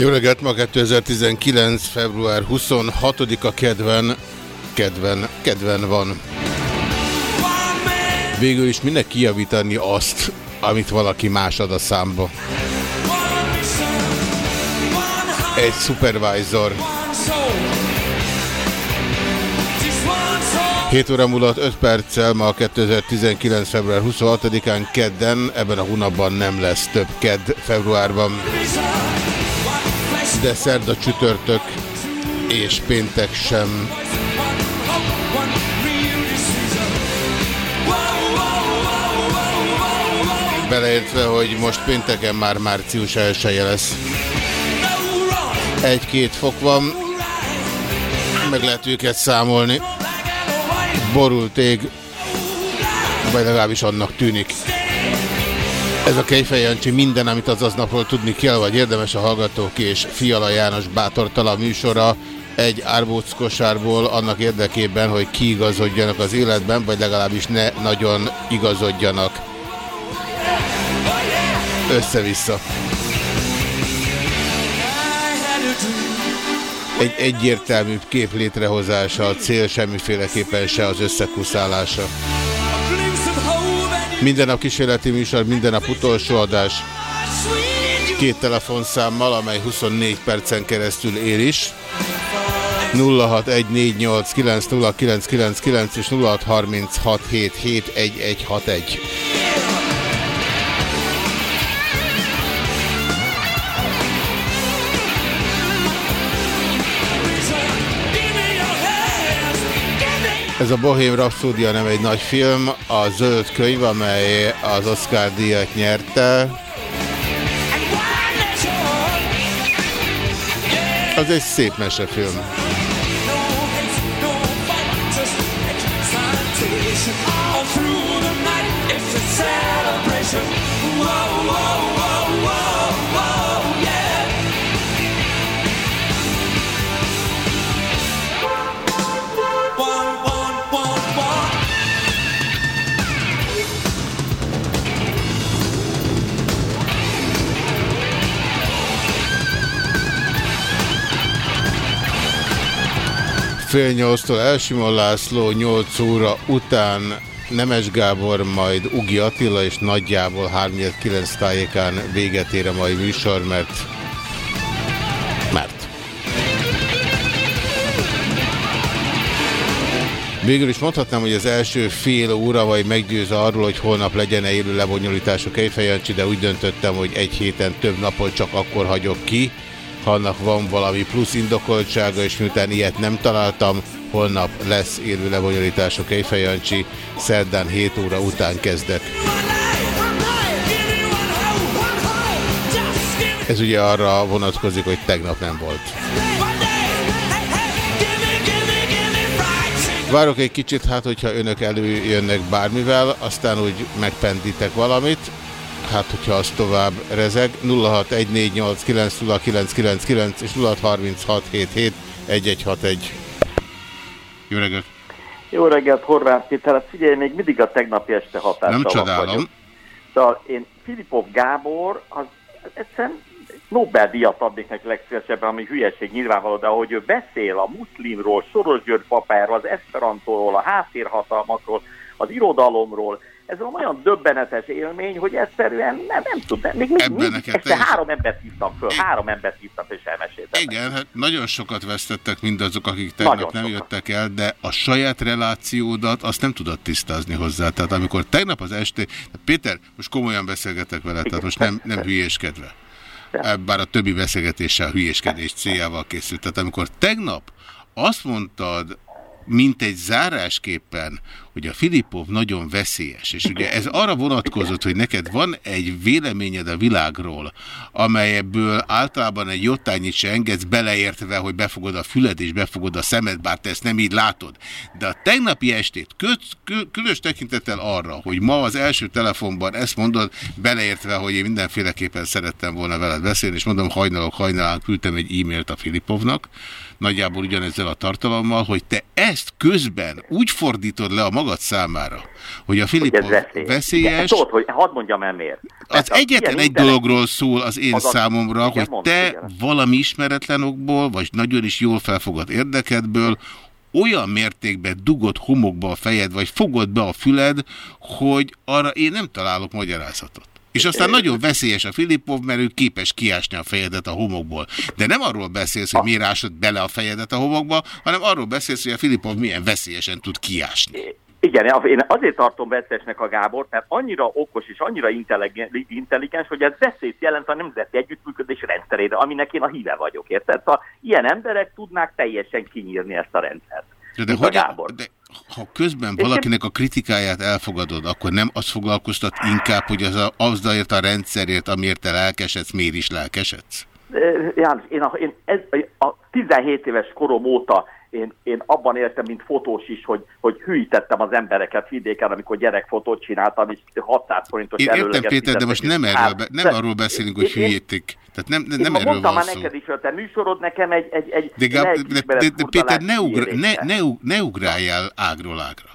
Jó reggelt, ma 2019. február 26-a kedven, kedven, kedven van. Végül is minek kijavítani azt, amit valaki más ad a számba. Egy supervisor. 7 óra múlott 5 perccel, ma 2019. február 26-án kedden, ebben a hónapban nem lesz több kedd februárban de szerda csütörtök és péntek sem. Beleértve, hogy most pénteken már március 1 -e lesz. Egy-két fok van, meg lehet őket számolni. Borult ég, vagy legalábbis annak tűnik. Ez a Kejfej Jancsi minden, amit az aznapról tudni kell, vagy érdemes a Hallgatók és Fiala János bátortala műsora egy árbóc kosárból annak érdekében, hogy kiigazodjanak az életben, vagy legalábbis ne nagyon igazodjanak. Össze-vissza. Egy egyértelműbb kép létrehozása, a cél semmiféleképpen se az összekuszálása. Minden nap kísérleti műsor, minden nap utolsó adás. Két telefonszámmal, amely 24 percen keresztül él is. 0614890999 és 0636771161. Ez a Bohém Rhapsódia nem egy nagy film, a Zöld könyv, amely az Oscar díjat nyerte. Az egy szép mesefilm. Whoa, whoa, whoa, whoa, Fél nyolctól Elsimon László, 8 óra után Nemes Gábor, majd Ugi Attila, és nagyjából 3-9 tájékán véget ér a mai műsor, mert... Mert... Végül is mondhatnám, hogy az első fél óra vagy meggyőz arról, hogy holnap legyen-e élő lebonyolítású Kejfejancsi, de úgy döntöttem, hogy egy héten több napot csak akkor hagyok ki, ha annak van valami plusz indokoltsága, és miután ilyet nem találtam, holnap lesz élő lebonyolítású Kejfejancsi, szerdán 7 óra után kezdek. Ez ugye arra vonatkozik, hogy tegnap nem volt. Várok egy kicsit, hát hogyha önök előjönnek bármivel, aztán úgy megpendítek valamit, hát hogyha az tovább rezeg. 0614890999 és 0636771161. Jó reggelt! Jó reggelt, Horváth Péter. Hát figyelj, még mindig a tegnapi este hatással Nem csodálom. Vagyok. De én Filipov Gábor, az egyszerűen Nobel-díjat adnék neki legszívesebben, ami hülyeség nyilvánvaló, de ahogy ő beszél a muszlimról, Soros György papáról, az esperantóról, a háttérhatalmakról, az irodalomról, ez olyan döbbenetes élmény, hogy egyszerűen nem, nem tud, még, még, még este teljesen... három embert hívtam föl, három embert hívtam és elmeséltem. Igen, hát nagyon sokat vesztettek mindazok, akik tegnap nagyon nem sokat. jöttek el, de a saját relációdat azt nem tudod tisztázni hozzá. Tehát amikor tegnap az este, Péter, most komolyan beszélgetek vele, tehát most nem, nem hülyéskedve bár a többi beszélgetéssel hülyéskedés céljával készült. Tehát amikor tegnap azt mondtad, mint egy zárásképpen, hogy a Filipov nagyon veszélyes, és ugye ez arra vonatkozott, hogy neked van egy véleményed a világról, amelyből általában egy jottányit se engedsz beleértve, hogy befogod a füled és befogod a szemed, bár te ezt nem így látod. De a tegnapi estét, különös tekintettel arra, hogy ma az első telefonban ezt mondod, beleértve, hogy én mindenféleképpen szerettem volna veled beszélni, és mondom, hajnalok hajnalán küldtem egy e-mailt a Filipovnak, nagyjából ugyanezzel a tartalommal, hogy te ezt közben úgy fordítod le a magad számára, hogy a Filipov veszélyes. veszélyes tudod, hogy hadd mondjam el miért. Az egyetlen egy dologról szól az én az számomra, igen, hogy mond, te igen. valami ismeretlen okból, vagy nagyon is jól felfogad érdekedből, olyan mértékben dugod homokba a fejed, vagy fogod be a füled, hogy arra én nem találok magyarázatot. És aztán nagyon veszélyes a Filipov, mert ő képes kiásni a fejedet a homokból. De nem arról beszélsz, hogy miért ásod bele a fejedet a homokba, hanem arról beszélsz, hogy a Filipov milyen veszélyesen tud kiásni. Igen, én azért tartom veszélyesnek a Gábor, mert annyira okos és annyira intelligens, hogy ez veszélyt jelent a nemzeti együttműködés rendszerére, aminek én a híve vagyok, érted? Szóval ilyen emberek tudnák teljesen kinyírni ezt a rendszert. De, de, hogy, de ha közben valakinek a kritikáját elfogadod, akkor nem azt foglalkoztat inkább, hogy az a, azzalért a rendszerért, amiért te lelkesedsz, miért is lelkesedsz? János, én, a, én ez, a 17 éves korom óta én, én abban éltem, mint fotós is, hogy, hogy hűítettem az embereket vidéken, amikor gyerekfotót csináltam, és 600 forintos Én értem, Péter, de most nem, erről, be, nem arról beszélünk, hogy hülyítik. Tehát nem, nem, nem erről van már szó. neked is, hogy te műsorod nekem egy, egy, egy de, de, de, de, de Péter, ne, ugra, ne, ne, ne ugráljál ágról ágra.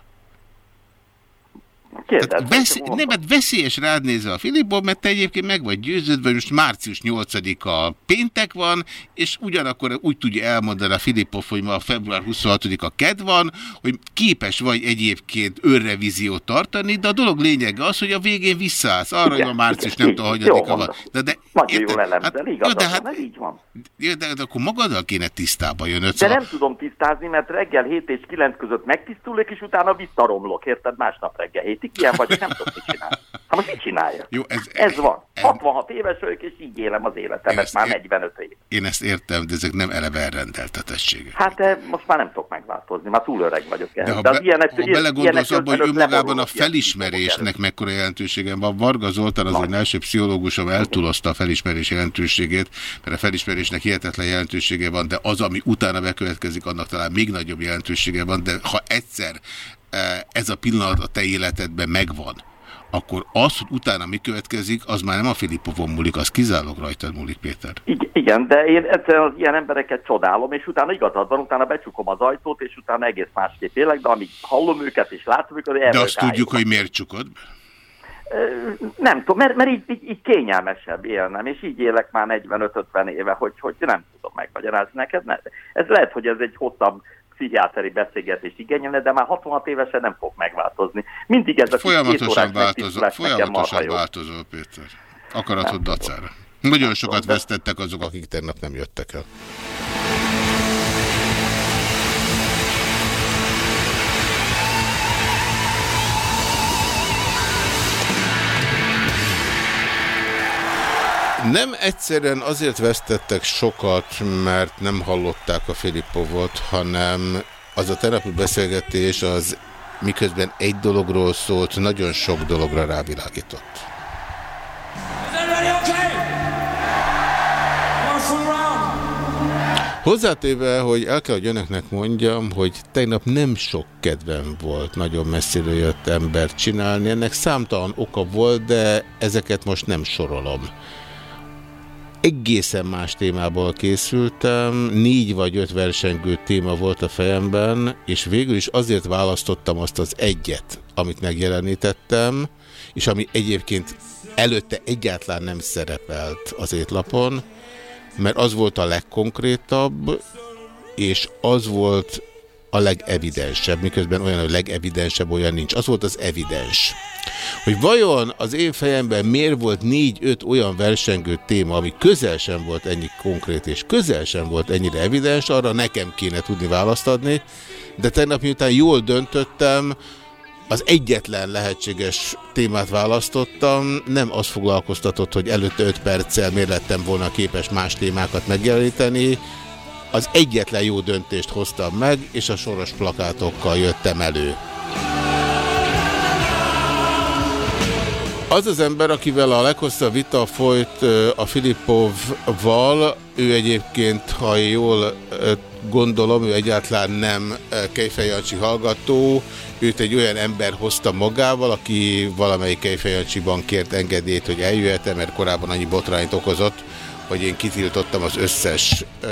Tehát vesz, nem, mert veszélyes rád nézve a Filipból, mert te egyébként meg vagy győződve, most március 8-a péntek van, és ugyanakkor úgy tudja elmondani a Filipov, hogy ma a február 26-a ked van, hogy képes vagy egyébként önrevíziót tartani, de a dolog lényege az, hogy a végén visszaállsz arra, hogy a március nem tudom, hogy van. De, de, Nagyon jól elemzel, hát, igazad, de, hát, így van. De, de, de akkor magaddal kéne tisztába. De szóval... nem tudom tisztázni, mert reggel 7 és 9 között megtisztulok, és utána visszaromlok, érted? Másnap reggel 7 mindig ilyen vagy, nem tudom, mit csinálni. Hát most mit csinálja? Jó, ez, ez van. Ez, 66 éves vagyok, és így élem az életemet már 45 év. Én ezt értem, de ezek nem eleve elrendeltetettségek. Hát de most már nem tudok megváltozni, már túl öreg vagyok. De ha, de be, ilyenek, ha belegondolsz abban, hogy önmagában a felismerésnek mekkora jelentősége van, Varga Zoltán az egy első pszichológusom eltúlozta a felismerés jelentőségét, mert a felismerésnek hihetetlen jelentősége van, de az, ami utána bekövetkezik, annak talán még nagyobb jelentősége van, de ha egyszer ez a pillanat a te életedben megvan, akkor az, hogy utána mi következik, az már nem a Filipovon múlik, az kizárólag rajtad múlik, Péter. Igen, de én egyszerűen az ilyen embereket csodálom, és utána igazad van, utána becsukom az ajtót, és utána egész másképp élek, de amíg hallom őket és látom őket, De azt tudjuk, hogy miért csukod? Nem tudom, mert, mert így, így, így kényelmesebb élnem, és így élek már 45-50 éve, hogy, hogy nem tudom megmagyarázni neked. Ne. Ez lehet, hogy ez egy hosszabb pszichiáteri beszélgetést igényelne, de már 66 évesen nem fog megváltozni. Mindig ez a Folyamatosan változó, folyamatosan változó, Péter. Akaratod dacára. Nagyon sokat vesztettek azok, akik tegnap nem jöttek el. Nem egyszerűen azért vesztettek sokat, mert nem hallották a Filipovot, hanem az a terapi beszélgetés az miközben egy dologról szólt, nagyon sok dologra rávilágított. Hozzátéve, hogy el kell, hogy önöknek mondjam, hogy tegnap nem sok kedvem volt nagyon messziről jött embert csinálni. Ennek számtalan oka volt, de ezeket most nem sorolom. Egészen más témából készültem, négy vagy öt versengő téma volt a fejemben, és végül is azért választottam azt az egyet, amit megjelenítettem, és ami egyébként előtte egyáltalán nem szerepelt az étlapon, mert az volt a legkonkrétabb, és az volt a legevidensebb, miközben olyan, hogy legevidensebb olyan nincs. Az volt az evidens. Hogy vajon az én fejemben miért volt négy-öt olyan versengő téma, ami közel sem volt ennyi konkrét, és közel sem volt ennyire evidens, arra nekem kéne tudni választ adni, de tegnap miután jól döntöttem, az egyetlen lehetséges témát választottam, nem az foglalkoztatott, hogy előtte 5 perccel miért lettem volna képes más témákat megjeleníteni, az egyetlen jó döntést hoztam meg, és a soros plakátokkal jöttem elő. Az az ember, akivel a leghosszabb vita folyt a Filipovval, ő egyébként, ha jól gondolom, ő egyáltalán nem Kejfejancsi hallgató, őt egy olyan ember hozta magával, aki valamelyik Kejfejancsiban kért engedélyt, hogy eljöhet -e, mert korábban annyi botrányt okozott, hogy én kitiltottam az összes uh,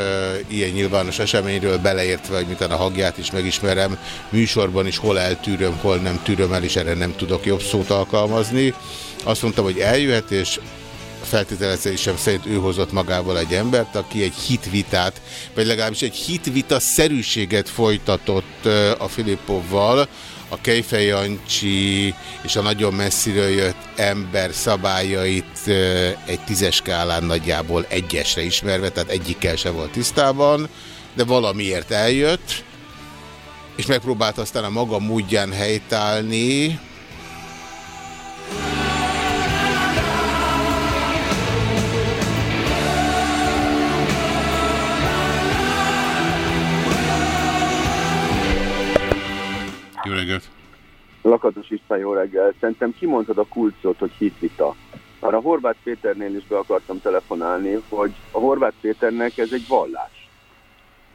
ilyen nyilvános eseményről, beleértve, hogy a hagját is megismerem, műsorban is hol eltűröm, hol nem tűröm el, és erre nem tudok jobb szót alkalmazni. Azt mondtam, hogy eljöhet, és feltételezésem szerint ő hozott magával egy embert, aki egy hitvitát, vagy legalábbis egy hitvita szerűséget folytatott a Filippovval, a Kejfej Jancsi és a nagyon messziről jött ember szabályait egy tízes skálán nagyjából egyesre ismerve, tehát egyikkel se volt tisztában, de valamiért eljött, és megpróbált aztán a maga módján helytállni, Jó reggelt! Lakatos István, jó reggel. Szerintem kimondtad a kulcsot, hogy hitvita. Arra Horváth Péternél is be akartam telefonálni, hogy a Horváth Péternek ez egy vallás.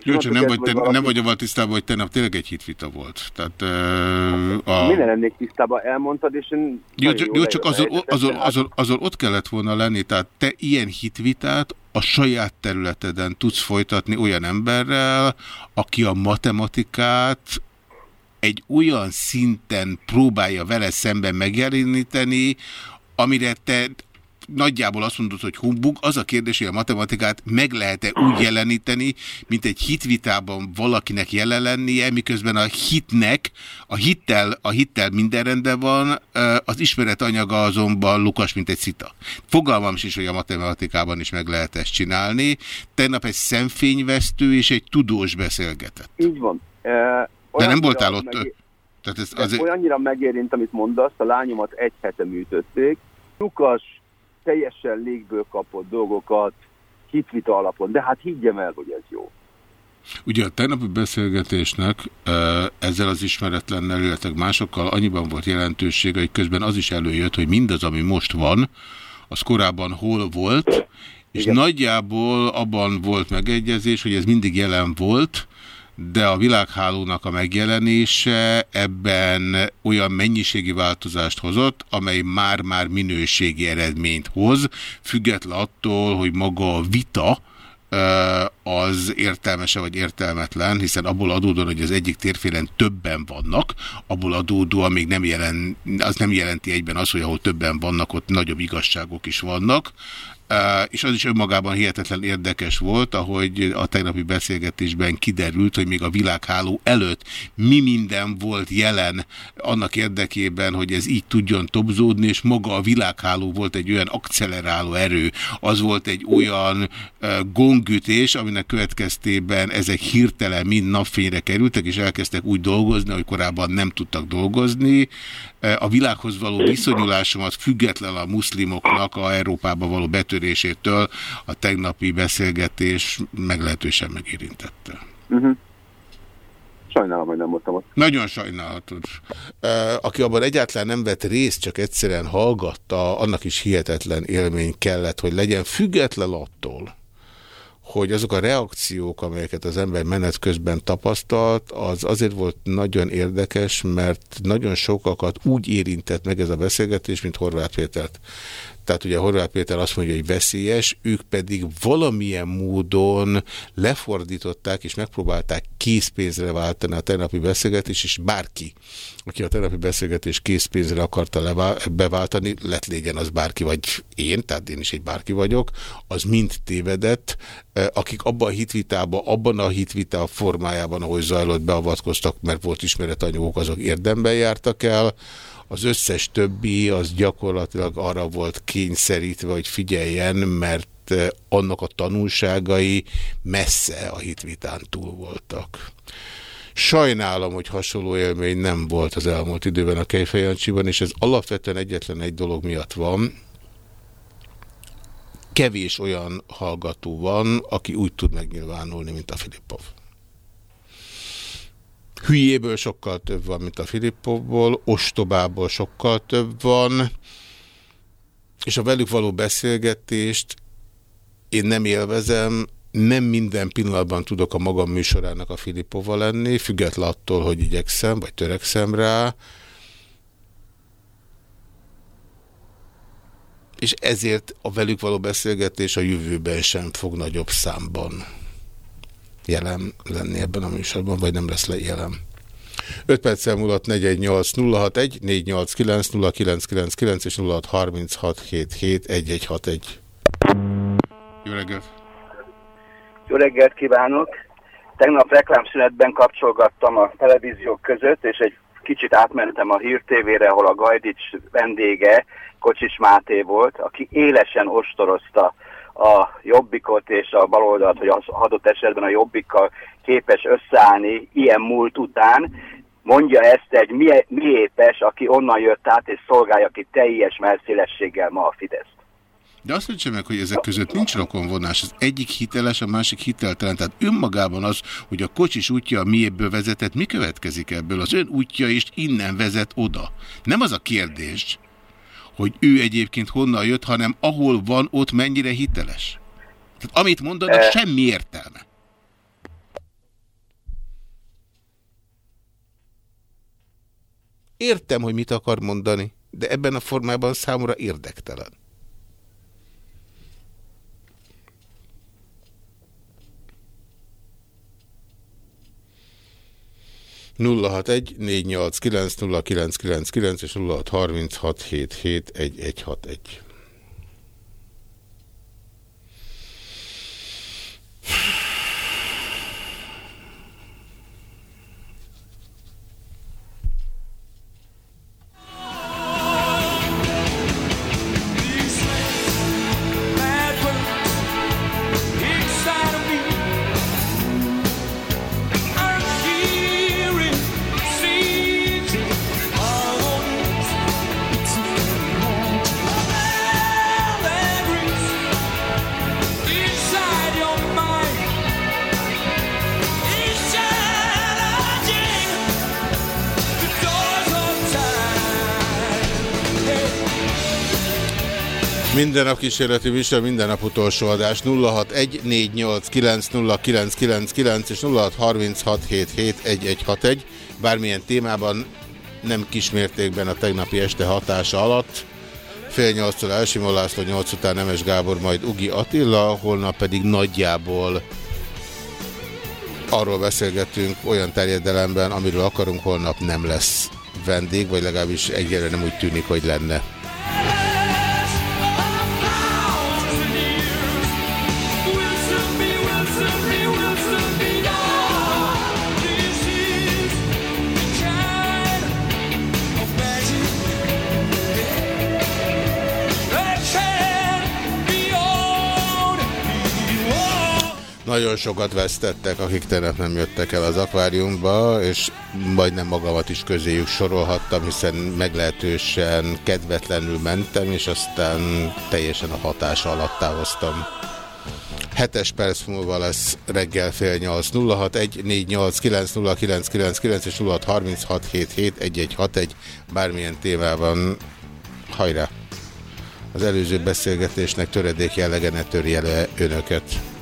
Jó, csak nem, vagy, te, valaki... nem vagy avval tisztában, hogy tegnap tényleg egy hitvita volt. Tehát, uh, a... Minden lennék tisztában, elmondtad, és én... Jó, jó, jó csak azon, azon, azon, azon ott kellett volna lenni, tehát te ilyen hitvitát a saját területeden tudsz folytatni olyan emberrel, aki a matematikát egy olyan szinten próbálja vele szemben megjeleníteni, amire te nagyjából azt mondod, hogy humbug, az a kérdés, hogy a matematikát meg lehet-e úgy jeleníteni, mint egy hitvitában valakinek jelen lennie, miközben a hitnek, a hittel, a hittel minden rendben van, az ismeret anyaga azonban lukas, mint egy szita. Fogalmam is, hogy a matematikában is meg lehet ezt csinálni. Tegnap egy szemfényvesztő és egy tudós beszélgetett. Így van. De nem voltál ott? Megér... Tehát ez azért... Olyannyira megérint, amit mondasz, a lányomat egy hete műtötték. Lukas teljesen légből kapott dolgokat hitvita alapon, de hát higgyem el, hogy ez jó. Ugye a tegnapi beszélgetésnek ezzel az ismeretlennel, illetve másokkal annyiban volt jelentősége, hogy közben az is előjött, hogy mindaz, ami most van, az korábban hol volt, és Igen. nagyjából abban volt megegyezés, hogy ez mindig jelen volt, de a világhálónak a megjelenése ebben olyan mennyiségi változást hozott, amely már-már minőségi eredményt hoz, független attól, hogy maga a vita, az értelmese vagy értelmetlen, hiszen abból adódóan, hogy az egyik térfélen többen vannak, abból adódóan még nem jelen, az nem jelenti egyben az, hogy ahol többen vannak, ott nagyobb igazságok is vannak és az is önmagában hihetetlen érdekes volt, ahogy a tegnapi beszélgetésben kiderült, hogy még a világháló előtt mi minden volt jelen annak érdekében, hogy ez így tudjon tobzódni, és maga a világháló volt egy olyan akceleráló erő, az volt egy olyan gongütés, aminek következtében ezek hirtelen mind napfényre kerültek, és elkezdtek úgy dolgozni, hogy korábban nem tudtak dolgozni. A világhoz való viszonyulásomat független a muszlimoknak a Európába való betörésétől a tegnapi beszélgetés meglehetősen megérintette. Uh -huh. Sajnálom, hogy nem voltam ott. Nagyon sajnálhatod. Aki abban egyáltalán nem vett részt, csak egyszerűen hallgatta, annak is hihetetlen élmény kellett, hogy legyen független attól, hogy azok a reakciók, amelyeket az ember menet közben tapasztalt, az azért volt nagyon érdekes, mert nagyon sokakat úgy érintett meg ez a beszélgetés, mint Horváth Pétert. Tehát ugye Horváth Péter azt mondja, hogy veszélyes, ők pedig valamilyen módon lefordították és megpróbálták készpénzre váltani a tegnapi beszélgetést, és bárki, aki a tegnapi beszélgetés készpénzre akarta beváltani, lett légyen az bárki, vagy én, tehát én is egy bárki vagyok, az mind tévedett, akik abban a hitvitában, abban a hitvita formájában, ahogy zajlott, beavatkoztak, mert volt ismeretanyagok, azok érdemben jártak el, az összes többi az gyakorlatilag arra volt kényszerítve, hogy figyeljen, mert eh, annak a tanulságai messze a hitvitán túl voltak. Sajnálom, hogy hasonló élmény nem volt az elmúlt időben a Kejfejancsiban, és ez alapvetően egyetlen egy dolog miatt van. Kevés olyan hallgató van, aki úgy tud megnyilvánulni, mint a Filippov. Hülyéből sokkal több van, mint a Filippovból, ostobából sokkal több van, és a velük való beszélgetést én nem élvezem, nem minden pillanatban tudok a magam műsorának a Filippova lenni, független attól, hogy igyekszem, vagy törekszem rá, és ezért a velük való beszélgetés a jövőben sem fog nagyobb számban jelen lenni ebben a műsorban, vagy nem lesz le jelen. 5 perccel múlott 418 489 0999 és 0636771161. Jó reggelt! Jó reggelt kívánok! Tegnap reklámszünetben kapcsolgattam a televíziók között, és egy kicsit átmentem a Hír TV-re, ahol a Gajdics vendége Kocsis Máté volt, aki élesen ostorozta a jobbikot és a baloldalt, hogy az adott esetben a jobbikkal képes összeállni ilyen múlt után, mondja ezt egy miépes, aki onnan jött át és szolgálja ki teljes melszélességgel ma a Fidesz. De azt mondja meg, hogy ezek között nincs rokonvonás. Az egyik hiteles, a másik hiteltelen. Tehát önmagában az, hogy a kocsis útja miéből vezetett, mi következik ebből? Az ön útja is innen vezet oda. Nem az a kérdés, hogy ő egyébként honnan jött, hanem ahol van, ott mennyire hiteles. Tehát amit mondanak, e... semmi értelme. Értem, hogy mit akar mondani, de ebben a formában számomra érdektelen. 061 489 és 0636771161. Minden nap kísérleti műsor, minden nap utolsó adás 0614890999 és 0636771161. Bármilyen témában nem kismértékben a tegnapi este hatása alatt. Fél nyolctól Elsimó László, nyolc után Nemes Gábor, majd Ugi Attila, holnap pedig nagyjából arról beszélgetünk olyan terjedelemben, amiről akarunk, holnap nem lesz vendég, vagy legalábbis egyre nem úgy tűnik, hogy lenne. Nagyon sokat vesztettek, akik tegnap nem jöttek el az akváriumba, és majdnem magamat is közéjük sorolhattam, hiszen meglehetősen kedvetlenül mentem, és aztán teljesen a hatása alatt távoztam. Hetes perc múlva lesz reggel fél nyolc. 0614890999 és 0636771161 bármilyen témában. Hajrá! Az előző beszélgetésnek töredék jellege ne törje le önöket.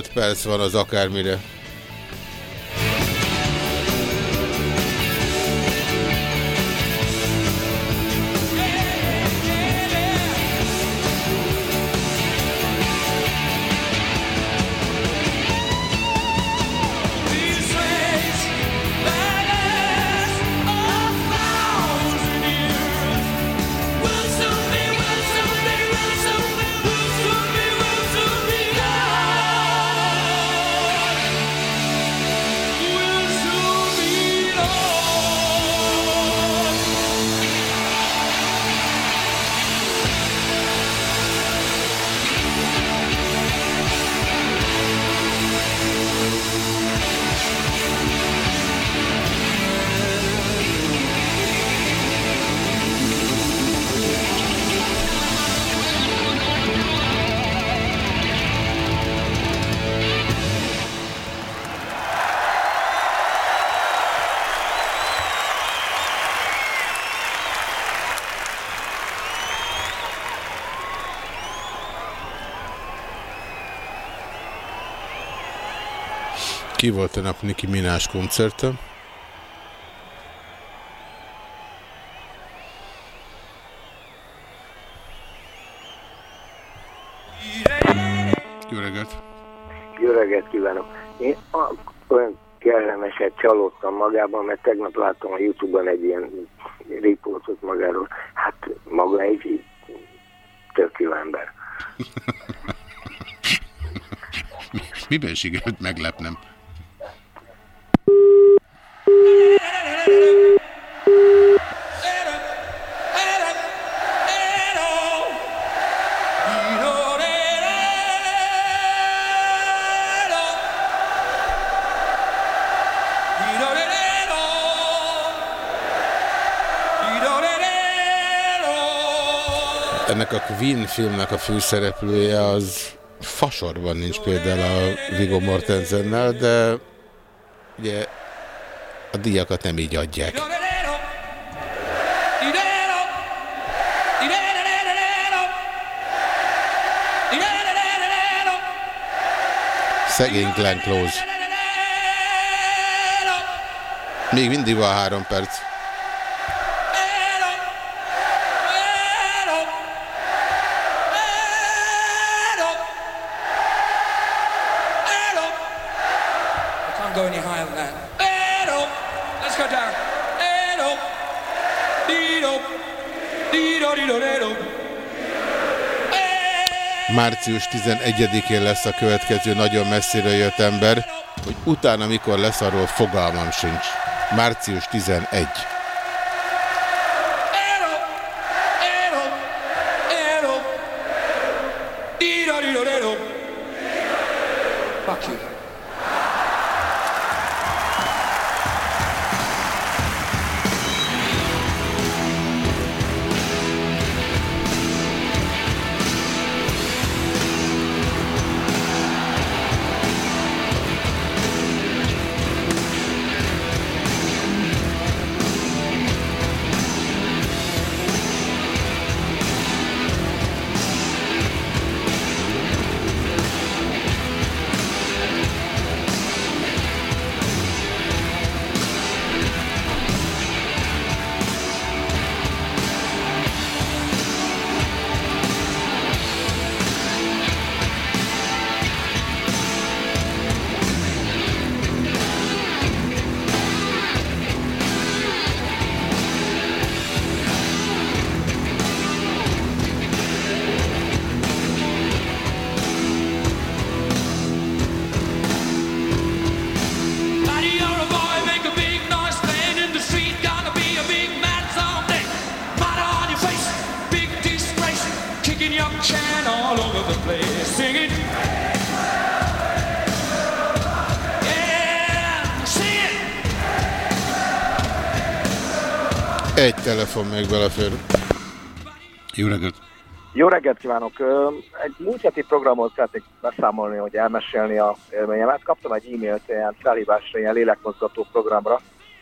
Még öt perc van az akármire. Ki volt a nap Nicki Minás koncerten? Jó reggelt! Jó reggelt kívánok! Én olyan kellemeset csalódtam magában, mert tegnap láttam a Youtube-on egy ilyen riportot magáról. Hát maga egy tök jó ember. Miben sikerült meglepnem? Ennek a Queen filmnek a főszereplője az fasorban nincs például a Viggo Mortensennel, de ugye a díjakat nem így adják. Szegény Glenn Close. Még mindig van három perc. Any higher than that. Let's go down. Up, lead up, lead up. Március 11-én lesz a következő nagyon messzire jött ember, hogy utána mikor lesz, arról fogalmam sincs. Március 11. telefon még belefér. Jó reggelt! Jó reggelt kívánok! Egy múlt heti programot szeretnék beszámolni, hogy elmesélni a élményemet. Kaptam egy e-mailt ilyen felhívásra, ilyen lélekmozgató programra,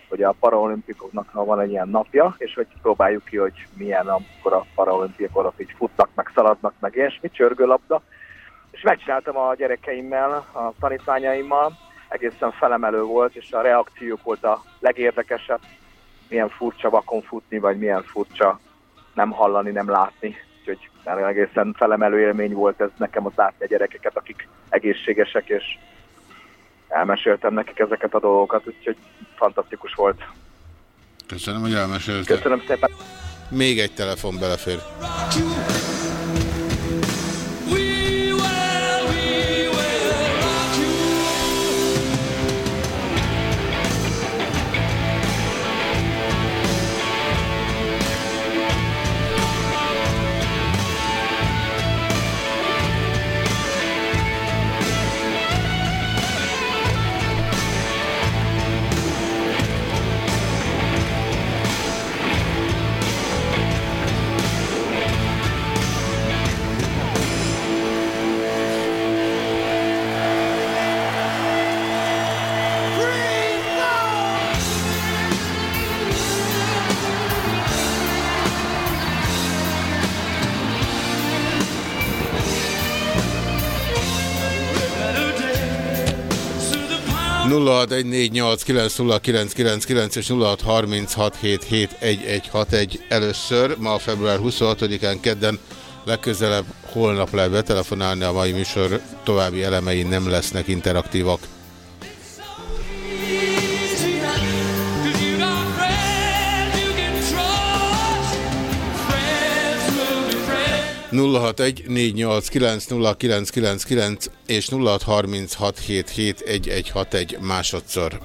hogy a paraolimpikoknak van egy ilyen napja, és hogy próbáljuk ki, hogy milyen, amikor a paraolimpikok ott így futnak, meg szaladnak, meg ilyesmi, csörgőlabda. És megcsináltam a gyerekeimmel, a tanítványaimmal, egészen felemelő volt, és a reakciók volt a legérdekesebb, milyen furcsa vakon futni, vagy milyen furcsa nem hallani, nem látni. Úgyhogy egészen felemelő élmény volt ez nekem ott látni a gyerekeket, akik egészségesek, és elmeséltem nekik ezeket a dolgokat, úgyhogy fantasztikus volt. Köszönöm, hogy elmesélte. Köszönöm szépen. Még egy telefon belefér. Nulla és 0636771161 először, ma február 26-án kedden, legközelebb holnap lehet betelefonálni, a mai műsor további elemei nem lesznek interaktívak. 061 és 0636771161 másodszor.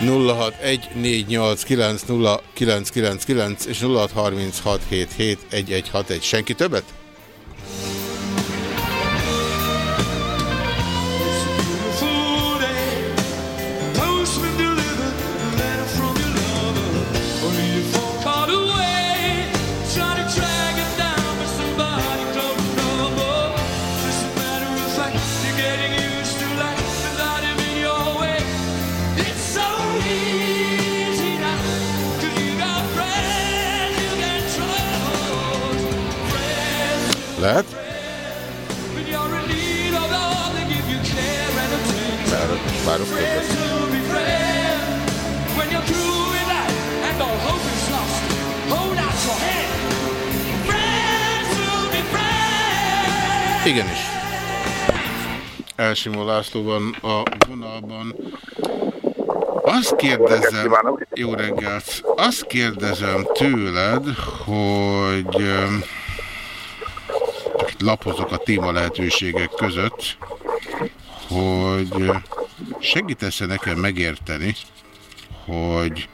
nulla hat egy négy nyolc kilenc nulla kilenc kilenc kilenc és nulla hat harminc hat hét hét egy egy hat egy senki többet? Friends will be friends. Igenis. Elsimó László van a vonalban. Azt kérdezem, jó reggelt, azt kérdezem tőled, hogy lapozok a téma lehetőségek között, hogy ö, segítesz-e nekem megérteni, hogy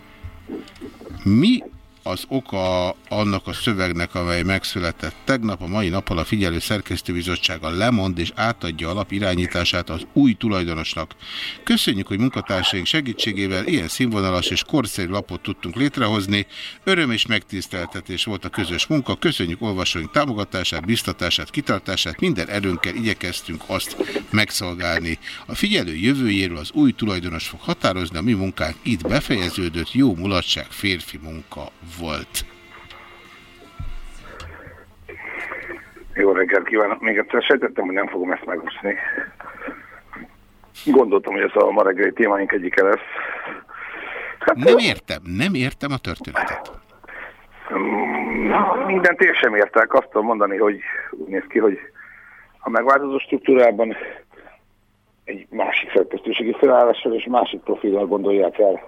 mi az oka annak a szövegnek, amely megszületett tegnap, a mai nappal a figyelő szerkesztőbizottsága lemond és átadja alap irányítását az új tulajdonosnak. Köszönjük, hogy munkatársaink segítségével ilyen színvonalas és korszerű lapot tudtunk létrehozni. Öröm és megtiszteltetés volt a közös munka. Köszönjük olvasóink támogatását, biztatását, kitartását. Minden erőnkkel igyekeztünk azt megszolgálni. A figyelő jövőjéről az új tulajdonos fog határozni, a mi munkánk itt befejeződött, jó mulatság, férfi munka volt. Jó reggelt kívánok! Még egyszer sejtettem, hogy nem fogom ezt megúszni. Gondoltam, hogy ez a ma reggeli témáink egyike lesz. Hát, Nem értem, nem értem a történetet. mm, mindent én sem értek. Azt tudom mondani, hogy úgy néz ki, hogy a megváltozó struktúrában egy másik szerkesztőségi felállással és másik profillal gondolják el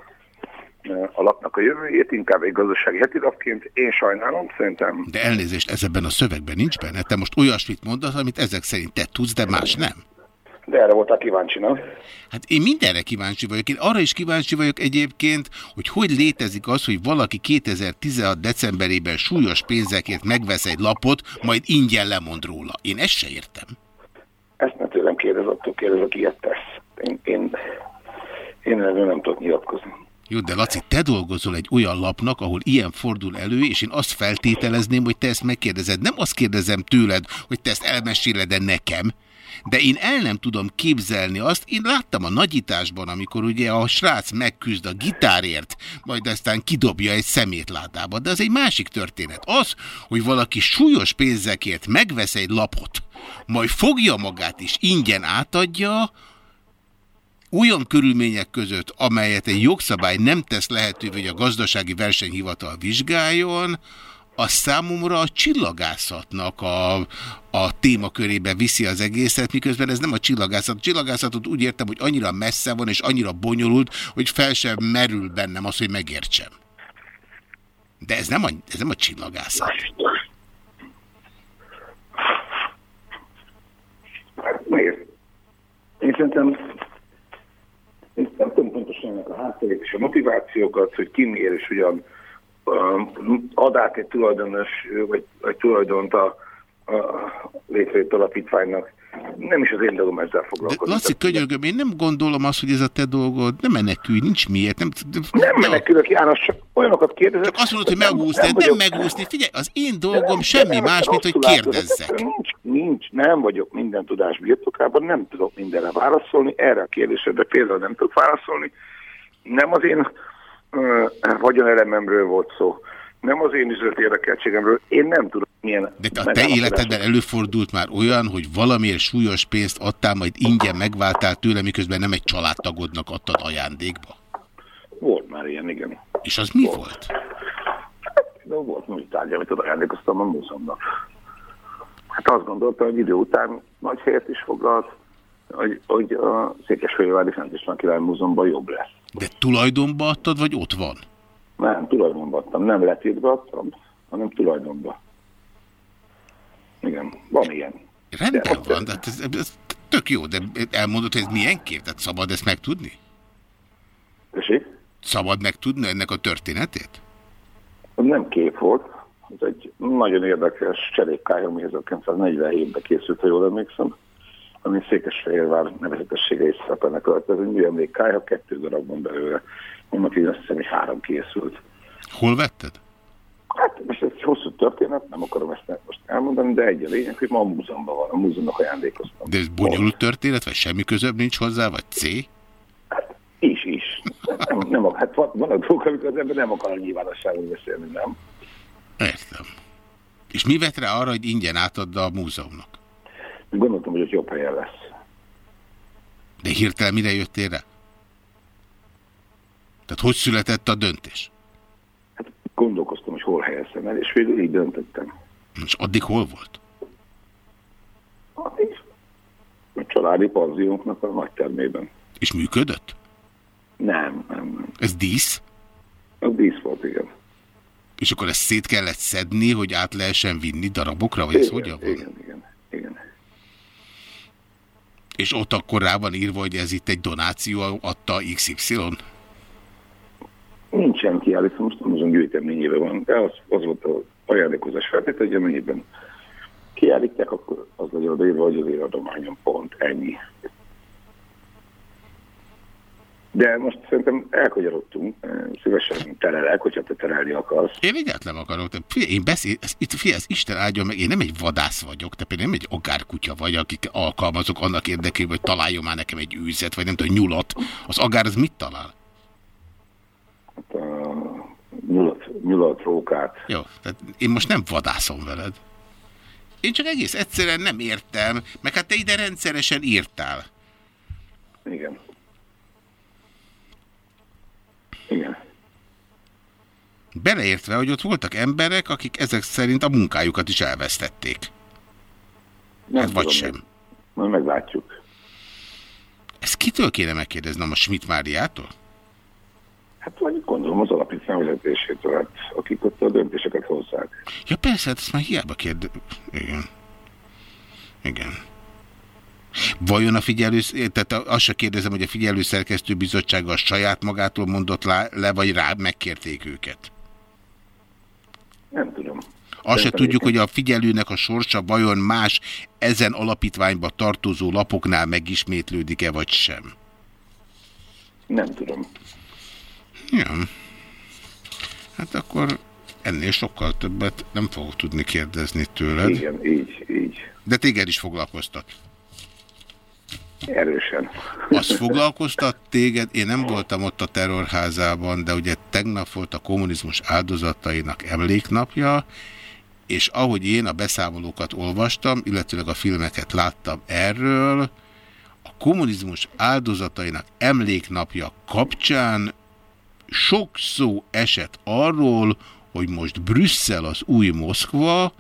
a lapnak a jövőjét, inkább egy gazdasági hetilapként. Én sajnálom, szerintem De elnézést, ez ebben a szövegben nincs benne. Te most olyasmit mondasz, amit ezek szerint te tudsz, de más nem. De erre voltál kíváncsi, nem? Hát én mindenre kíváncsi vagyok. Én arra is kíváncsi vagyok egyébként, hogy hogy létezik az, hogy valaki 2016. decemberében súlyos pénzekért megvesz egy lapot, majd ingyen lemond róla. Én ezt se értem. Ezt ne tőlem kérdez, attól kérdez, aki ilyet tesz. Én, én, én erről nem tudok nyilatkozni. Jó, de Laci, te dolgozol egy olyan lapnak, ahol ilyen fordul elő, és én azt feltételezném, hogy te ezt megkérdezed. Nem azt kérdezem tőled, hogy te ezt elmeséled-e nekem, de én el nem tudom képzelni azt, én láttam a nagyításban, amikor ugye a srác megküzd a gitárért, majd aztán kidobja egy szemétládába, de az egy másik történet. Az, hogy valaki súlyos pénzekért megvesz egy lapot, majd fogja magát és ingyen átadja, olyan körülmények között, amelyet egy jogszabály nem tesz lehetővé, hogy a gazdasági versenyhivatal vizsgáljon, az számomra a csillagászatnak a, a témakörébe viszi az egészet, miközben ez nem a csillagászat. A csillagászatot úgy értem, hogy annyira messze van és annyira bonyolult, hogy fel sem merül bennem az, hogy megértsem. De ez nem a, ez nem a csillagászat. Miért? Én szerintem én nem tudom pontosan ennek a hátterét és a motivációkat, hogy ki miért és ugyan um, ad át egy tulajdonos, vagy egy tulajdont a létrejött alapítványnak. Nem is az én dolgom ezzel foglalkozni. Laci, könyörgöm, én nem gondolom azt, hogy ez a te dolgod. Nem menekülj, nincs miért. Nem, Nem menekülök, János, csak olyanokat kérdezek. Csak azt mondod, hogy megúszni, nem, nem vagyok- megúszni. Figyelj, az én dolgom semmi más, mint hogy kérdezzek. Nincs, nincs, nem vagyok minden tudás birtokában, nem tudok mindenre válaszolni, erre a kérdésedre például nem tudok válaszolni. Nem az én vagyonelememről volt szó, nem az én üzleti érdekeltségemről, én nem tudom milyen... De a te életedben előfordult már olyan, hogy valamiért súlyos pénzt adtál, majd ingyen megváltál tőle, miközben nem egy családtagodnak adtad ajándékba. Volt már ilyen, igen. És az mi volt? De volt műtárgy, amit oda ajándékoztam a múzeumnak. Hát azt gondolta, hogy idő után nagy helyet is foglalt, hogy, hogy a Székesfehérvári Szent István Király Múzeumban jobb lesz. De tulajdonba adtad, vagy ott van? Nem, tulajdonban adtam. Nem letétbe adtam, hanem tulajdonba. Igen, van ilyen. Rendben van, de hát ez, ez tök jó, de elmondod, hogy ez milyen kép? Tehát szabad ezt megtudni? Tessék? Szabad megtudni ennek a történetét? Nem kép volt, ez egy nagyon érdekes cserékkája, ami 1947-ben készült, ha jól emlékszem, ami Székesfehérvár nevezetessége is szerepelnek egy műemlékkája, kettő darabban belőle. Mondjuk én azt hiszem, hogy három készült. Hol vetted? Hát most ez egy hosszú történet, nem akarom ezt most elmondani, de egy a lényeg, hogy ma a múzeumban van, a múzeumnak ajándékoztam. De ez bonyolult történet, vagy semmi közöbb nincs hozzá, vagy C? Is, is. Nem, nem, hát van, van a dolgok, amikor az ember nem akar a nyilvánosságon beszélni, nem? Értem. És mi vett rá arra, hogy ingyen átadd a múzeumnak? Gondoltam, hogy ott jobb helyen lesz. De hirtelen mire jöttél rá? Tehát hogy született a döntés? Gondolkoztam, hogy hol helyeztem el, és végül így döntöttem. És addig hol volt? A családi panziónknak a nagy termében. És működött? Nem, nem, nem. Ez dísz? Az dísz volt, igen. És akkor ezt szét kellett szedni, hogy át lehessen vinni darabokra, vagy ez Igen, hogyan van? Igen, igen, igen. És ott akkor rá van írva, hogy ez itt egy donáció adta XY? Kiállítva, most nem azon gyűjteményébe van, de az, az volt az ajándékozás feltétel, hogy amennyiben kiállítják, akkor az legyen odaírva, hogy az adományon pont ennyi. De most szerintem elkagyarodtunk, szívesen terelek, hogyha te terelni akarsz. Én egyáltalán nem akarok. Én beszél, itt, ez Isten áldjon meg, én nem egy vadász vagyok, te például nem egy agárkutya vagy, akik alkalmazok annak érdekében, hogy találjon már nekem egy űzet, vagy nem tudom, nyulat. Az agár az mit talál? Hát a nyulat, rókát. Jó, tehát én most nem vadászom veled. Én csak egész egyszerűen nem értem, meg hát te ide rendszeresen írtál. Igen. Igen. Beleértve, hogy ott voltak emberek, akik ezek szerint a munkájukat is elvesztették. Nem Hát vagy sem. Majd meglátjuk. Ezt kitől kéne megkérdeznem, a Schmidt Máriától? Hát vagy gondolom az alapítvány vezetésétől, hát, akik ott a döntéseket hozzák. Ja persze, hát ezt már hiába kérde... Igen. Igen. Vajon a figyelő, tehát azt se kérdezem, hogy a figyelőszerkesztő bizottsága a saját magától mondott le, vagy rá megkérték őket? Nem tudom. Azt se tudjuk, hogy a figyelőnek a sorsa vajon más ezen alapítványba tartozó lapoknál megismétlődik-e, vagy sem. Nem tudom. Ja. Hát akkor ennél sokkal többet nem fogok tudni kérdezni tőled. Igen, így, így. De téged is foglalkoztat. Erősen. Az foglalkoztat téged, én nem voltam ott a terrorházában, de ugye tegnap volt a kommunizmus áldozatainak emléknapja, és ahogy én a beszámolókat olvastam, illetőleg a filmeket láttam erről, a kommunizmus áldozatainak emléknapja kapcsán sok szó esett arról, hogy most Brüsszel az új Moszkva,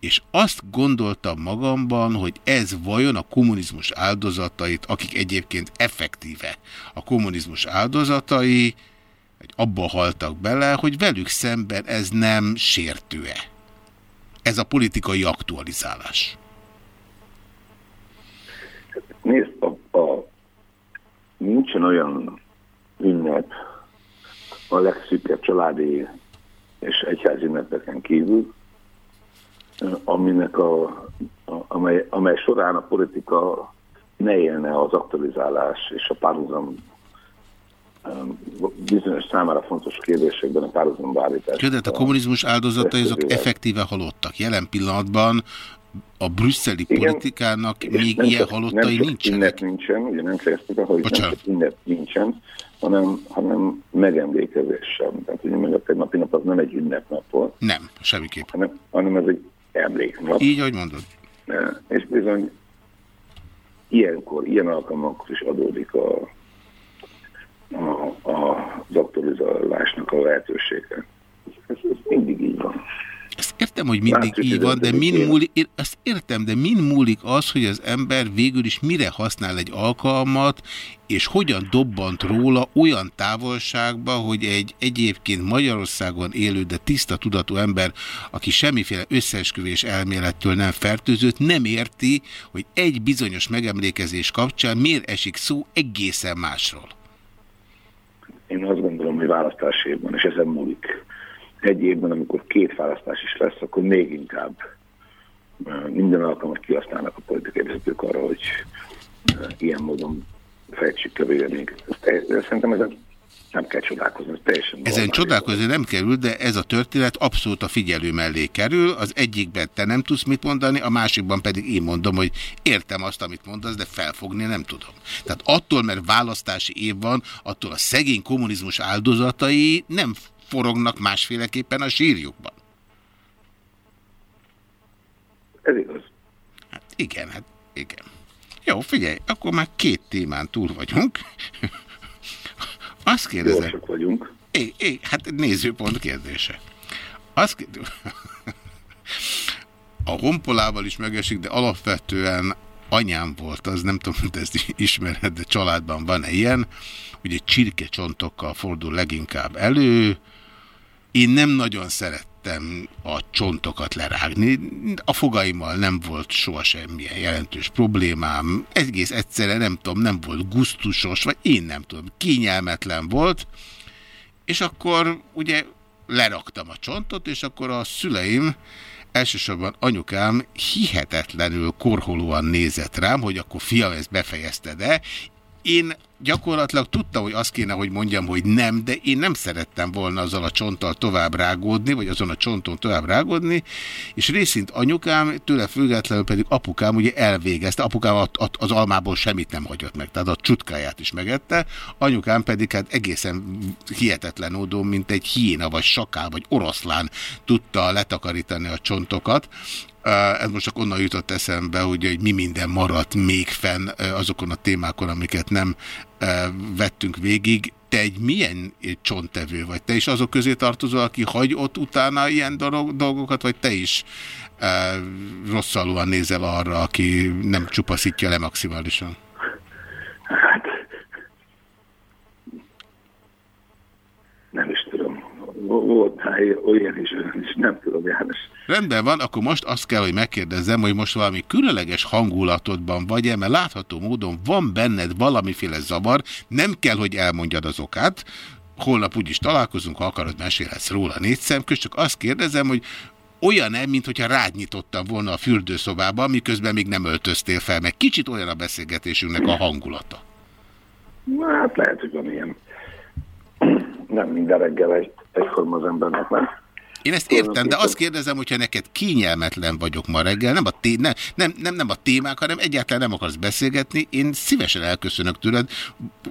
és azt gondoltam magamban, hogy ez vajon a kommunizmus áldozatait, akik egyébként effektíve a kommunizmus áldozatai, hogy abba haltak bele, hogy velük szemben ez nem sértő-e. Ez a politikai aktualizálás. Nézd, a, a, nincsen olyan ünnep a legszűkebb családi és egyházi ünnepeken kívül, aminek a, a, amely, amely során a politika ne élne az aktualizálás és a párhuzam bizonyos számára fontos kérdésekben a párhuzam beállítás. Kérdett, a kommunizmus áldozatai azok effektíve halottak. Jelen pillanatban a brüsszeli Igen. politikának még ilyen halottai nem nincsenek. Ünnep nincsen, ugye nem csak ezt tudom, hogy nem ünnep nincsen, hanem, hanem megemlékezés sem. Tehát ugye meg a tegnapi nap az nem egy ünnepnap volt, Nem, semmiképp. hanem, hanem ez egy emléknap. Így, ahogy mondod. E, És bizony ilyenkor, ilyen alkalmakkor is adódik a, a, a, az aktualizálásnak a lehetősége. Ez, ez mindig így értem, hogy mindig Látszik, így van, de min múlik, én azt értem, de min múlik az, hogy az ember végül is mire használ egy alkalmat, és hogyan dobbant róla olyan távolságba, hogy egy egyébként Magyarországon élő, de tiszta tudatú ember, aki semmiféle összeesküvés elmélettől nem fertőzött, nem érti, hogy egy bizonyos megemlékezés kapcsán miért esik szó egészen másról. Én azt gondolom, hogy választási évben, és ezen múlik. Egy évben, amikor két választás is lesz, akkor még inkább eh, minden alkalmat kihasználnak a politikai vezetők arra, hogy eh, ilyen módon fejtsük a véleményeket. Szerintem ezen nem kell csodálkozni, teljesen Ezen csodálkozni nem kerül, de ez a történet abszolút a figyelő mellé kerül. Az egyikben te nem tudsz mit mondani, a másikban pedig én mondom, hogy értem azt, amit mondasz, de felfogni nem tudom. Tehát attól, mert választási év van, attól a szegény kommunizmus áldozatai nem forognak másféleképpen a sírjukban. Ez igaz. Hát igen, hát igen. Jó, figyelj, akkor már két témán túl vagyunk. Azt kérdezem. Gyorsak vagyunk. É, é, hát nézőpont kérdése. Azt kérdezem. A honpolával is megesik, de alapvetően anyám volt az, nem tudom, hogy ezt ismered, de családban van-e ilyen, ugye csirkecsontokkal fordul leginkább elő. Én nem nagyon szerettem a csontokat lerágni. A fogaimmal nem volt soha semmilyen jelentős problémám. Egész egyszerűen nem tudom, nem volt gusztusos, vagy én nem tudom, kényelmetlen volt. És akkor ugye leraktam a csontot, és akkor a szüleim, elsősorban anyukám hihetetlenül korholóan nézett rám, hogy akkor fiam, ezt befejezted-e. Én gyakorlatilag tudtam, hogy azt kéne, hogy mondjam, hogy nem, de én nem szerettem volna azzal a csonttal tovább rágódni, vagy azon a csonton tovább rágódni, és részint anyukám, tőle függetlenül pedig apukám ugye elvégezte. Apukám az almából semmit nem hagyott meg, tehát a csutkáját is megette, anyukám pedig hát egészen hihetetlen módon, mint egy hiéna, vagy sakál, vagy oroszlán tudta letakarítani a csontokat. Ez most csak onnan jutott eszembe, hogy, hogy mi minden maradt még fenn azokon a témákon, amiket nem vettünk végig. Te egy milyen csonttevő vagy? Te is azok közé tartozol, aki hagy ott utána ilyen dolgokat, vagy te is rosszalúan nézel arra, aki nem csupaszítja le maximálisan? Nem is tudom. volt hely olyan is, olyan is, nem tudom, János. Rendben van, akkor most azt kell, hogy megkérdezzem, hogy most valami különleges hangulatodban vagy-e, mert látható módon van benned valamiféle zavar, nem kell, hogy elmondjad az okát, holnap úgyis találkozunk, ha akarod, mesélhetsz róla négy szemköz, csak azt kérdezem, hogy olyan-e, mint hogyha rád nyitottam volna a fürdőszobába, miközben még nem öltöztél fel, meg kicsit olyan a beszélgetésünknek a hangulata. Hát lehet, hogy van ilyen. Nem minden reggel egy, egyforma az embernek, nem? Én ezt értem, de azt kérdezem, hogyha neked kényelmetlen vagyok ma reggel, nem a, té nem, nem, nem, nem a témák, hanem egyáltalán nem akarsz beszélgetni, én szívesen elköszönök tőled.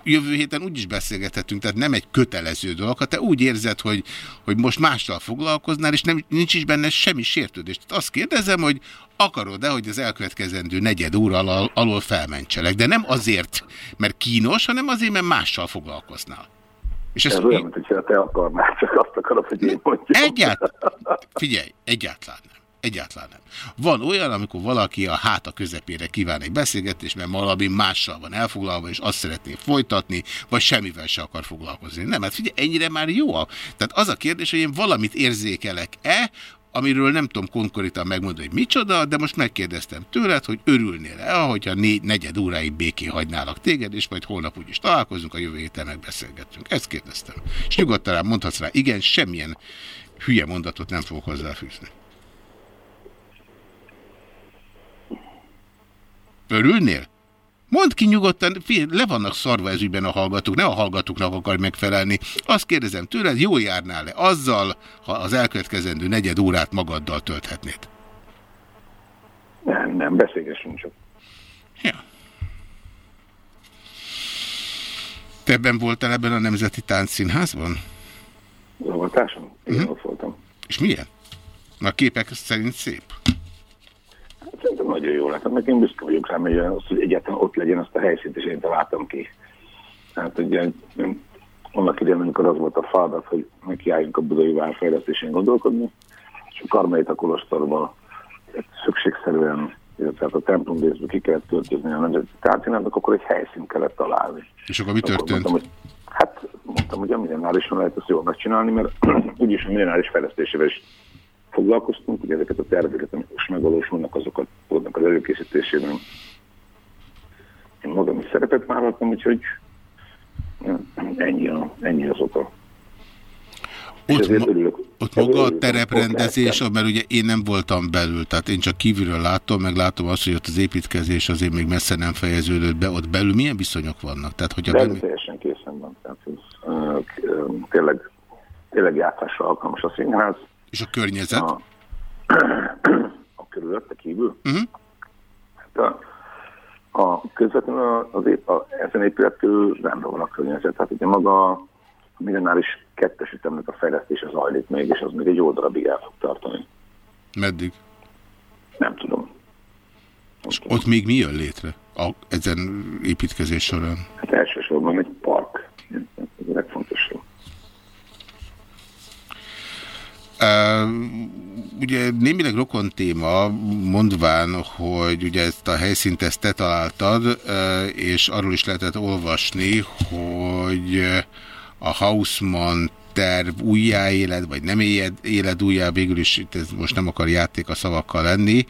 Jövő héten úgyis beszélgethetünk, tehát nem egy kötelező dolog. Ha te úgy érzed, hogy, hogy most mással foglalkoznál, és nem, nincs is benne semmi sértődés. Tehát azt kérdezem, hogy akarod-e, hogy az elkövetkezendő negyed óra alól, alól felmentselek, de nem azért, mert kínos, hanem azért, mert mással foglalkoznál. És ez olyan, mint hogyha te akarnál, csak azt akarod, hogy én mondjam. Egyáltalán. Figyelj, egyáltalán nem. Egyáltalán nem. Van olyan, amikor valaki a háta közepére kíván egy beszélgetést, mert valami mással van elfoglalva, és azt szeretné folytatni, vagy semmivel se akar foglalkozni. Nem, hát figyelj, ennyire már jó. Tehát az a kérdés, hogy én valamit érzékelek-e, amiről nem tudom konkrétan megmondani, hogy micsoda, de most megkérdeztem tőled, hogy örülnél-e, ahogyha négy, negyed óráig béké hagynálak téged, és majd holnap úgyis találkozunk, a jövő héten megbeszélgetünk. Ezt kérdeztem. És nyugodtan mondhatsz rá, igen, semmilyen hülye mondatot nem fogok hozzáfűzni. Örülnél? Mondd ki nyugodtan, figyelj, le vannak szarva ez ügyben a hallgatók, ne a hallgatóknak akar megfelelni. Azt kérdezem tőled, jó járnál-e azzal, ha az elkövetkezendő negyed órát magaddal tölthetnéd? Nem, nem, beszélgessünk csak. Ja. Te ebben voltál ebben a Nemzeti Táncszínházban? Zavartáson? Igen, -huh. ott voltam. És milyen? A képek szerint szép? Szerintem nagyon jó lett. Meg én büszke vagyok rá, hogy, az, hogy egyáltalán ott legyen azt a helyszínt, és én találtam ki. Hát ugye annak idején, amikor az volt a feladat, hogy nekiálljunk a budai várfejlesztésén gondolkodni, és a Karmelita Kolostorban szükségszerűen, illetve a templom részből ki kellett költözni a nemzeti tárcsinának, akkor egy helyszínt kellett találni. És akkor mi történt? Mondtam, hogy, hát mondtam, hogy a millenárison lehet ezt jól megcsinálni, mert úgyis a millenáris fejlesztésével is foglalkoztunk, hogy ezeket a terveket, amik most megvalósulnak, azokat voltak az előkészítésében. Én magam is szerepet vállaltam, úgyhogy ennyi, a, ennyi az oka. Ott, ma, örülök, ott maga a tereprendezés, mert ugye én nem voltam belül, tehát én csak kívülről látom, meg látom azt, hogy ott az építkezés azért még messze nem fejeződött be, ott belül milyen viszonyok vannak? Tehát, hogy a belül teljesen készen van, tehát ez, tényleg, tényleg játszásra alkalmas a színház, és a környezet? A, a körülötte kívül? Uh -huh. hát a, a közvetlenül az épp a, ezen épület körül rendben van a környezet. Hát ugye maga a millenáris kettes ütemnek a fejlesztése zajlik még, és az még egy jó darabig el fog tartani. Meddig? Nem tudom. És ott még mi jön létre a, ezen építkezés során? Hát elsősorban egy park. Ez a legfontosabb. Uh, ugye némileg rokon téma, mondván, hogy ugye ezt a helyszínt ezt te találtad, és arról is lehetett olvasni, hogy a Hausmann terv újjáélet, vagy nem éled, éled újjá, végül is itt ez most nem akar játék a szavakkal lenni,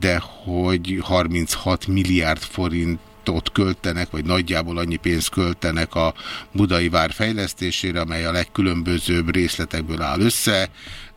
de hogy 36 milliárd forint ott költenek, vagy nagyjából annyi pénzt költenek a budai vár fejlesztésére, amely a legkülönbözőbb részletekből áll össze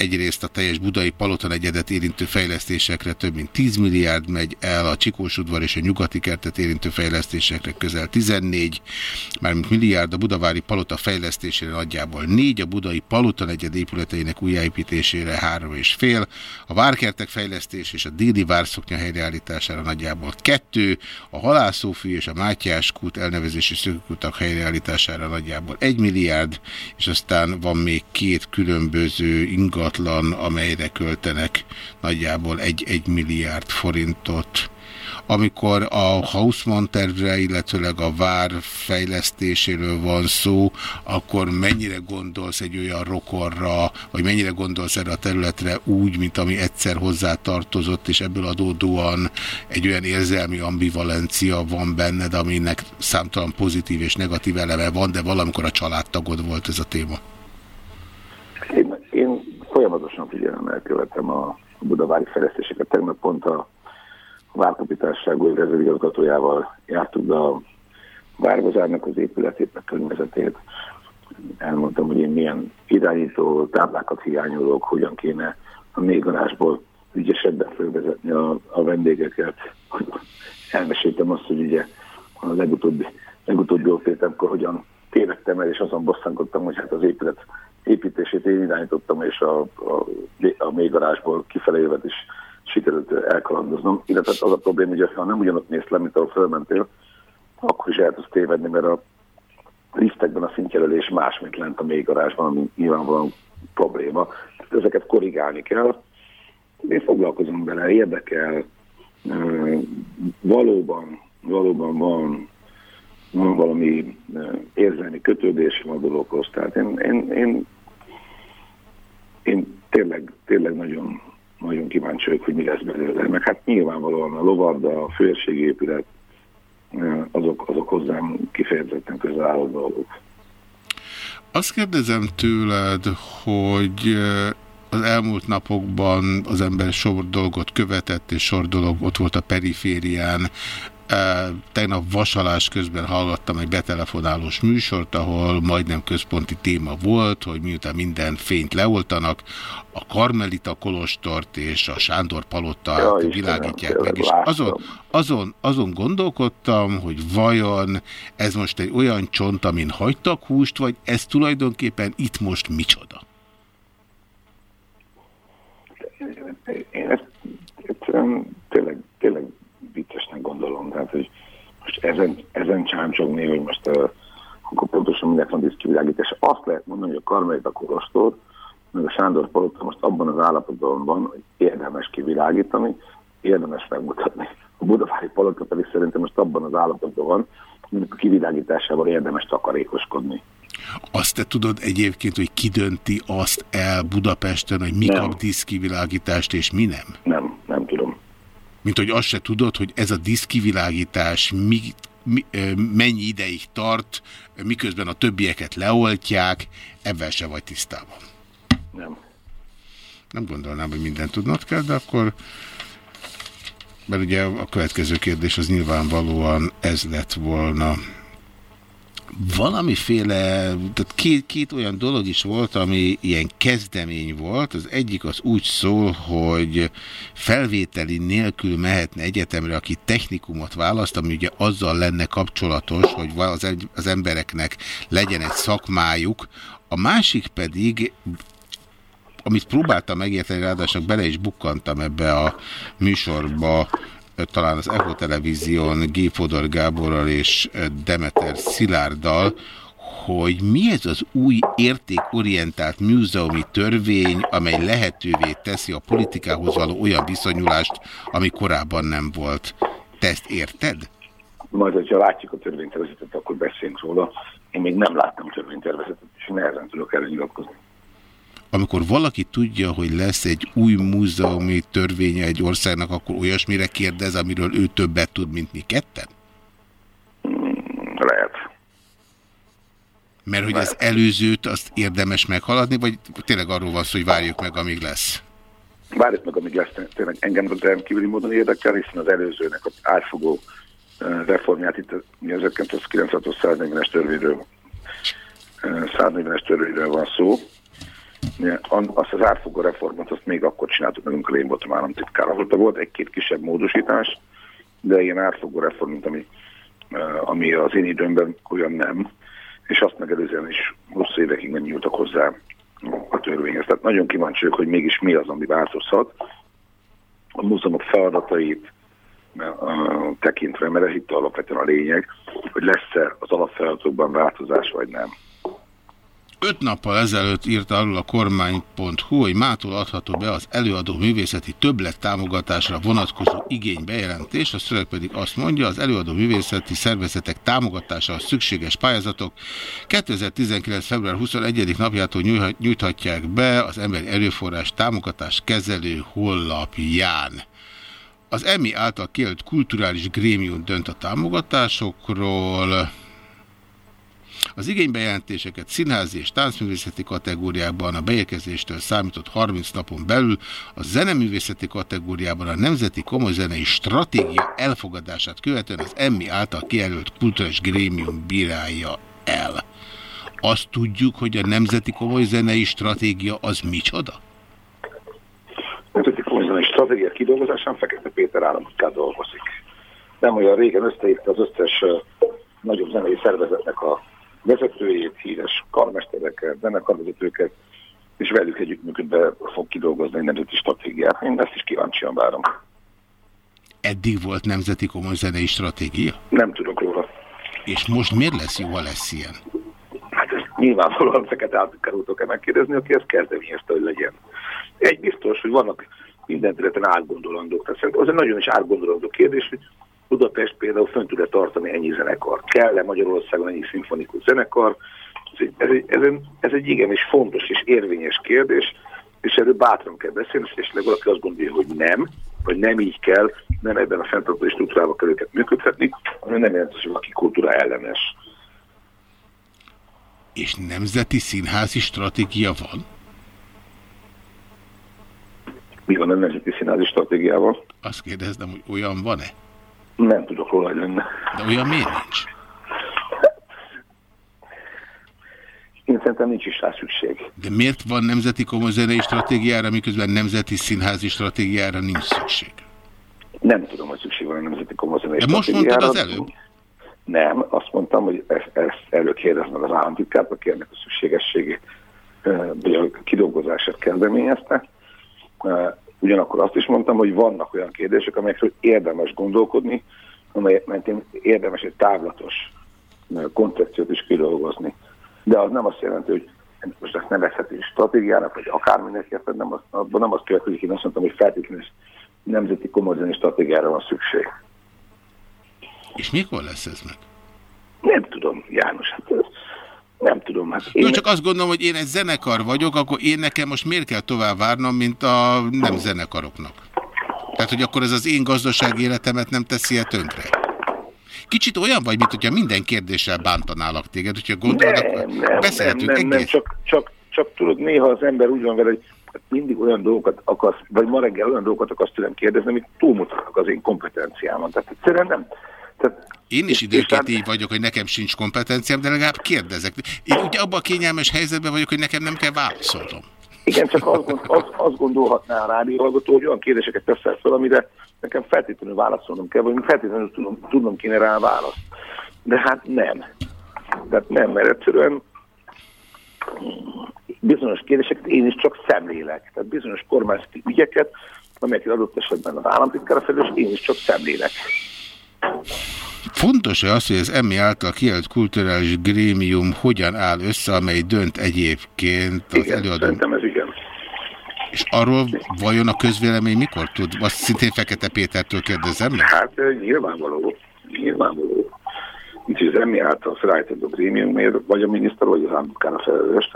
egyrészt a teljes budai palotan egyedet érintő fejlesztésekre több mint 10 milliárd megy el, a Csikós udvar és a nyugati kertet érintő fejlesztésekre közel 14, mármint milliárd, a budavári palota fejlesztésére nagyjából 4, a budai palotan egyed épületeinek újjáépítésére 3,5, a várkertek fejlesztés és a déli várszoknya helyreállítására nagyjából 2, a halászófű és a Mátyás kút elnevezési szökkutak helyreállítására nagyjából 1 milliárd, és aztán van még két különböző ingat ingatlan, amelyre költenek nagyjából 1-1 milliárd forintot. Amikor a Hausmann tervre, illetőleg a vár fejlesztéséről van szó, akkor mennyire gondolsz egy olyan rokorra, vagy mennyire gondolsz erre a területre úgy, mint ami egyszer hozzá tartozott, és ebből adódóan egy olyan érzelmi ambivalencia van benned, aminek számtalan pozitív és negatív eleme van, de valamikor a családtagod volt ez a téma? Folyamatosan figyelemmel követem a budavári fejlesztéseket. Tegnap pont a várkapitásság új vezérigazgatójával jártuk be a Várgazárnak az épületét, a környezetét. Elmondtam, hogy én milyen irányító táblákat hiányolok, hogyan kéne a mélygarásból ügyesebben fölvezetni a, a vendégeket. Elmeséltem azt, hogy ugye a legutóbbi, legutóbbi ótétemkor hogyan tévedtem el, és azon bosszankodtam, hogy hát az épület építését én irányítottam, és a, a, a mélygarásból kifele jövet is sikerült elkalandoznom. Illetve az a probléma, hogy ha nem ugyanott mész le, mint ahol fölmentél, akkor is el tudsz tévedni, mert a liftekben a szintjelölés más, mint lent a mélygarázsban, ami nyilvánvalóan probléma. Ezeket korrigálni kell. Én foglalkozom vele, érdekel. Valóban, valóban van, van valami érzelmi kötődésem a dologhoz. Tehát én, én, én, én tényleg, tényleg nagyon, nagyon kíváncsi vagyok, hogy mi lesz belőle. Meg hát nyilvánvalóan a lovarda, a főérségi épület, azok, azok hozzám kifejezetten közel álló dolgok. Azt kérdezem tőled, hogy az elmúlt napokban az ember sor dolgot követett, és sor dolog ott volt a periférián. Tegnap vasalás közben hallgattam egy betelefonálós műsort, ahol majdnem központi téma volt, hogy miután minden fényt leoltanak, a Karmelita Kolostort és a Sándor Palottát világítják meg, és azon, azon, azon gondolkodtam, hogy vajon ez most egy olyan csont, amin hagytak húst, vagy ez tulajdonképpen itt most micsoda? Én ezt egyszerűen tényleg, tényleg viccesnek gondolom. Tehát, hogy most ezen, ezen csámcsogni, hogy most uh, akkor pontosan minek van diszkivilágítás. Azt lehet mondani, hogy a Karmelita Kolostor, meg a Sándor Palotta most abban az állapotban van, hogy érdemes kivilágítani, érdemes megmutatni. A Budavári Palotta pedig szerintem most abban az állapotban van, hogy a kivilágításával érdemes takarékoskodni. Azt te tudod egyébként, hogy ki dönti azt el Budapesten, hogy mi Nem. kap diszkivilágítást és mi nem? Nem, nem tudom. Mint hogy azt se tudod, hogy ez a diszkivilágítás mi, mi, mennyi ideig tart, miközben a többieket leoltják, ebben se vagy tisztában. Nem. Nem gondolnám, hogy mindent tudnod kell, de akkor mert ugye a következő kérdés az nyilvánvalóan ez lett volna. Valamiféle, tehát két, két olyan dolog is volt, ami ilyen kezdemény volt. Az egyik az úgy szól, hogy felvételi nélkül mehetne egyetemre, aki technikumot választ, ami ugye azzal lenne kapcsolatos, hogy az, az embereknek legyen egy szakmájuk. A másik pedig amit próbáltam megérteni, ráadásul bele is bukkantam ebbe a műsorba, talán az Echo Televízión G. Fodor Gáborral és Demeter Szilárddal, hogy mi ez az új értékorientált múzeumi törvény, amely lehetővé teszi a politikához való olyan viszonyulást, ami korábban nem volt. Te ezt érted? Majd, hogyha látjuk a törvénytervezetet, akkor beszélünk róla. Én még nem láttam törvénytervezetet, és nehezen tudok erre nyilatkozni. Amikor valaki tudja, hogy lesz egy új múzeumi törvénye egy országnak, akkor olyasmire kérdez, amiről ő többet tud, mint mi ketten? Lehet. Mert hogy az előzőt azt érdemes meghaladni, vagy tényleg arról van szó, hogy várjuk meg, amíg lesz? Várjuk meg, amíg lesz tényleg engem rendkívüli módon érdekel, hiszen az előzőnek az átfogó reformját itt mi 1996-os 140-es törvényről, eh, 140-es törvényről van szó. Azt az átfogó reformot azt még akkor csináltuk amikor én voltam államtitkár. Ahol volt egy-két kisebb módosítás, de ilyen átfogó reform, ami, eh, ami az én időmben olyan nem, és azt megelőzően is hosszú évekig nem nyúltak hozzá a törvényhez. Tehát nagyon kíváncsi vagyok, hogy mégis mi az, ami változhat. A múzeumok feladatait uh, tekintve, mert ez itt alapvetően a lényeg, hogy lesz-e az alapfeladatokban változás, vagy nem. Öt nappal ezelőtt írta arról a kormány.hu, hogy mától adható be az előadó művészeti többlet támogatásra vonatkozó igénybejelentés, a szöveg pedig azt mondja, az előadó művészeti szervezetek támogatására szükséges pályázatok 2019. február 21. napjától nyújthatják be az emberi erőforrás támogatás kezelő honlapján. Az EMI által kijelölt kulturális grémium dönt a támogatásokról, Az igénybejelentéseket színházi és táncművészeti kategóriában a beérkezéstől számított 30 napon belül a zeneművészeti kategóriában a Nemzeti Komolyzenei Stratégia elfogadását követően az Emmy által kijelölt kulturális grémium bírálja el. Azt tudjuk, hogy a Nemzeti Komolyzenei Stratégia az micsoda? Nemzeti Komolyzenei Stratégia kidolgozásán Fekete Péter államtitkár dolgozik. Nem olyan régen összehívta az összes nagyobb zenei szervezetnek a vezetőjét, híres karmestereket, zenekarvezetőket, és velük együttműködve fog kidolgozni egy nemzeti stratégiát. Én ezt is kíváncsian várom. Eddig volt Nemzeti Komolyzenei Stratégia? Nem tudok róla. És most miért lesz jó, ha lesz ilyen? Hát ezt nyilvánvalóan úrtól kell megkérdezni, aki ezt kezdeményezte, hogy legyen. Egy biztos, hogy vannak minden területen átgondolandók. Tehát szerintem az egy nagyon is átgondolandó kérdés, hogy Budapest például fönn tud-e tartani ennyi zenekar? Kell-e Magyarországon ennyi szimfonikus zenekar? Ez egy, ez, egy, ez, egy, ez egy igenis fontos és érvényes kérdés, és erről bátran kell beszélni, és esetleg valaki azt gondolja, hogy nem, vagy nem így kell, nem ebben a fenntartó struktúrában kell őket működtetni, ami nem jelenti, hogy valaki kultúra ellenes. És Nemzeti Színházi Stratégia van? Mi van a Nemzeti Színházi Stratégiával? Azt kérdezem, hogy olyan van-e? Nem tudok róla, hogy lenne. De olyan miért nincs? Én szerintem nincs is rá szükség. De miért van Nemzeti Komolyzenei Stratégiára, miközben Nemzeti Színházi Stratégiára nincs szükség? Nem tudom, hogy szükség van a Nemzeti Komolyzenei De most mondtad az előbb? Nem, azt mondtam, hogy ezt, ezt elő kérdez meg az államtitkát, aki ennek a szükségességét, vagy a kidolgozását kezdeményezte. Ugyanakkor azt is mondtam, hogy vannak olyan kérdések, amelyekről érdemes gondolkodni, amelyek mentén érdemes egy távlatos ö, koncepciót is kidolgozni. De az nem azt jelenti, hogy most ezt nevezheti stratégiának, vagy akárminek érted, nem az, abban nem azt következik, én azt mondtam, hogy feltétlenül nemzeti komolyzani stratégiára van szükség. És mikor lesz ez meg? Nem tudom, János, hát ez, nem tudom. Hát Én... Csak azt gondolom, hogy én egy zenekar vagyok, akkor én nekem most miért kell tovább várnom, mint a nem zenekaroknak? Tehát, hogy akkor ez az én gazdasági életemet nem teszi -e tönkre? Kicsit olyan vagy, mint hogyha minden kérdéssel bántanálak téged, hogyha gondolod, nem, akkor nem, beszélhetünk nem, nem, nem, egész. csak, csak, csak tudod, néha az ember úgy van vele, hogy mindig olyan dolgokat akarsz, vagy ma reggel olyan dolgokat akarsz tőlem kérdezni, amik túlmutatnak az én kompetenciámon. Tehát egyszerűen nem. Tehát, Én is időnként és így vagyok, hogy nekem sincs kompetenciám, de legalább kérdezek. Én ugye abban a kényelmes helyzetben vagyok, hogy nekem nem kell válaszolnom. Igen, csak azt, gond, azt, azt gondolhatná a rádióhallgató, hogy olyan kérdéseket teszel fel, amire nekem feltétlenül válaszolnom kell, vagy feltétlenül tudom, tudnom kéne rá választ. De hát nem. Tehát nem, mert egyszerűen bizonyos kérdéseket én is csak szemlélek. Tehát bizonyos kormányzati ügyeket, amelyeket adott esetben az államtitkár a felelős, én is csak szemlélek. Fontos-e az, hogy az EMI által kijelölt kulturális grémium hogyan áll össze, amely dönt egyébként az Igen, előadó? szerintem ez igen. És arról vajon a közvélemény mikor tud? Azt szintén Fekete Pétertől kérdezem meg? Hát ö, nyilvánvaló. Nyilvánvaló. Úgyhogy az emmi által felállított a grémiumért, vagy a miniszter, vagy az államtitkár a felelős.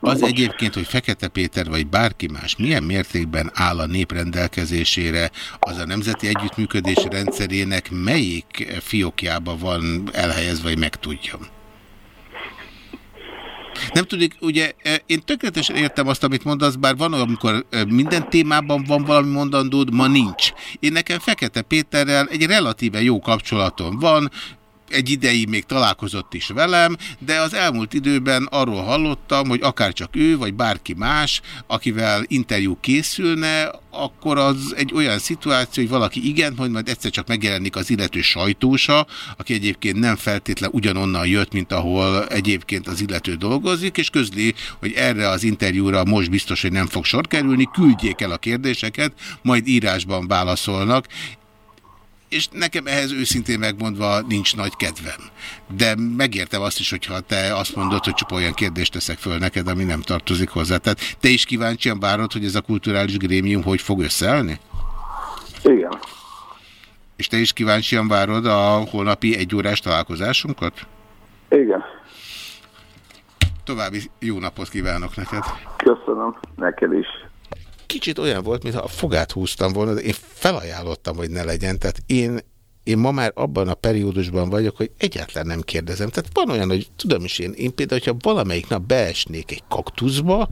Az egyébként, hogy Fekete Péter vagy bárki más milyen mértékben áll a nép rendelkezésére, az a Nemzeti Együttműködés rendszerének melyik fiókjába van elhelyezve, hogy megtudjam? Nem tudik, ugye eh, én tökéletesen értem azt, amit mondasz, bár van olyan, amikor eh, minden témában van valami mondandód, ma nincs. Én nekem Fekete Péterrel egy relatíve jó kapcsolatom van, egy ideig még találkozott is velem, de az elmúlt időben arról hallottam, hogy akár csak ő, vagy bárki más, akivel interjú készülne, akkor az egy olyan szituáció, hogy valaki igen, hogy majd egyszer csak megjelenik az illető sajtósa, aki egyébként nem feltétlen ugyanonnan jött, mint ahol egyébként az illető dolgozik, és közli, hogy erre az interjúra most biztos, hogy nem fog sor kerülni, küldjék el a kérdéseket, majd írásban válaszolnak, és nekem ehhez őszintén megmondva nincs nagy kedvem. De megértem azt is, hogyha te azt mondod, hogy csupa olyan kérdést teszek föl neked, ami nem tartozik hozzá. Tehát te is kíváncsian várod, hogy ez a kulturális grémium hogy fog összeállni? Igen. És te is kíváncsian várod a holnapi egyórás találkozásunkat? Igen. További jó napot kívánok neked. Köszönöm, neked is. Kicsit olyan volt, mintha a fogát húztam volna, de én felajánlottam, hogy ne legyen. Tehát én én ma már abban a periódusban vagyok, hogy egyáltalán nem kérdezem. Tehát van olyan, hogy tudom is én, én például, hogyha valamelyik nap beesnék egy kaktuszba,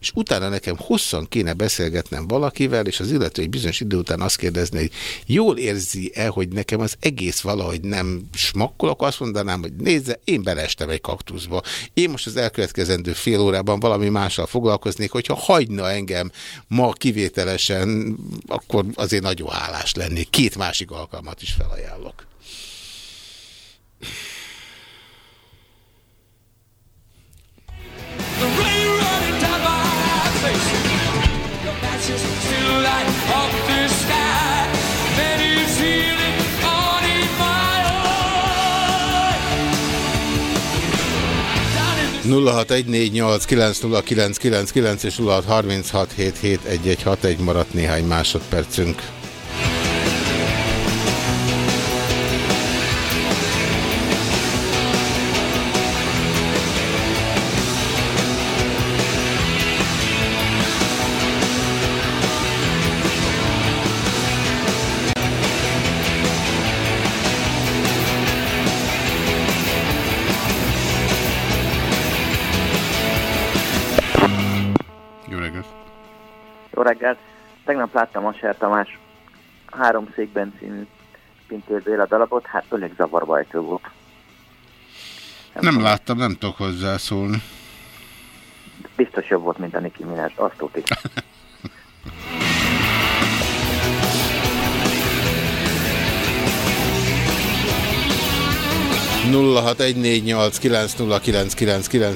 és utána nekem hosszan kéne beszélgetnem valakivel, és az illető egy bizonyos idő után azt kérdezni, hogy jól érzi-e, hogy nekem az egész valahogy nem smakkol, akkor azt mondanám, hogy nézze, én beleestem egy kaktuszba. Én most az elkövetkezendő fél órában valami mással foglalkoznék, hogyha hagyna engem ma kivételesen, akkor azért nagyon hálás lennék. Két másik alkalmat is felajánlok. The 0614890999 és 0636771161 maradt néhány másodpercünk. reggelt. Tegnap láttam Aser Tamás három székben című Pintér a dalapot, hát öleg zavarba volt. Nem, nem láttam, nem tudok hozzászólni. Biztos jobb volt, mint a Niki Minás, azt tudjuk.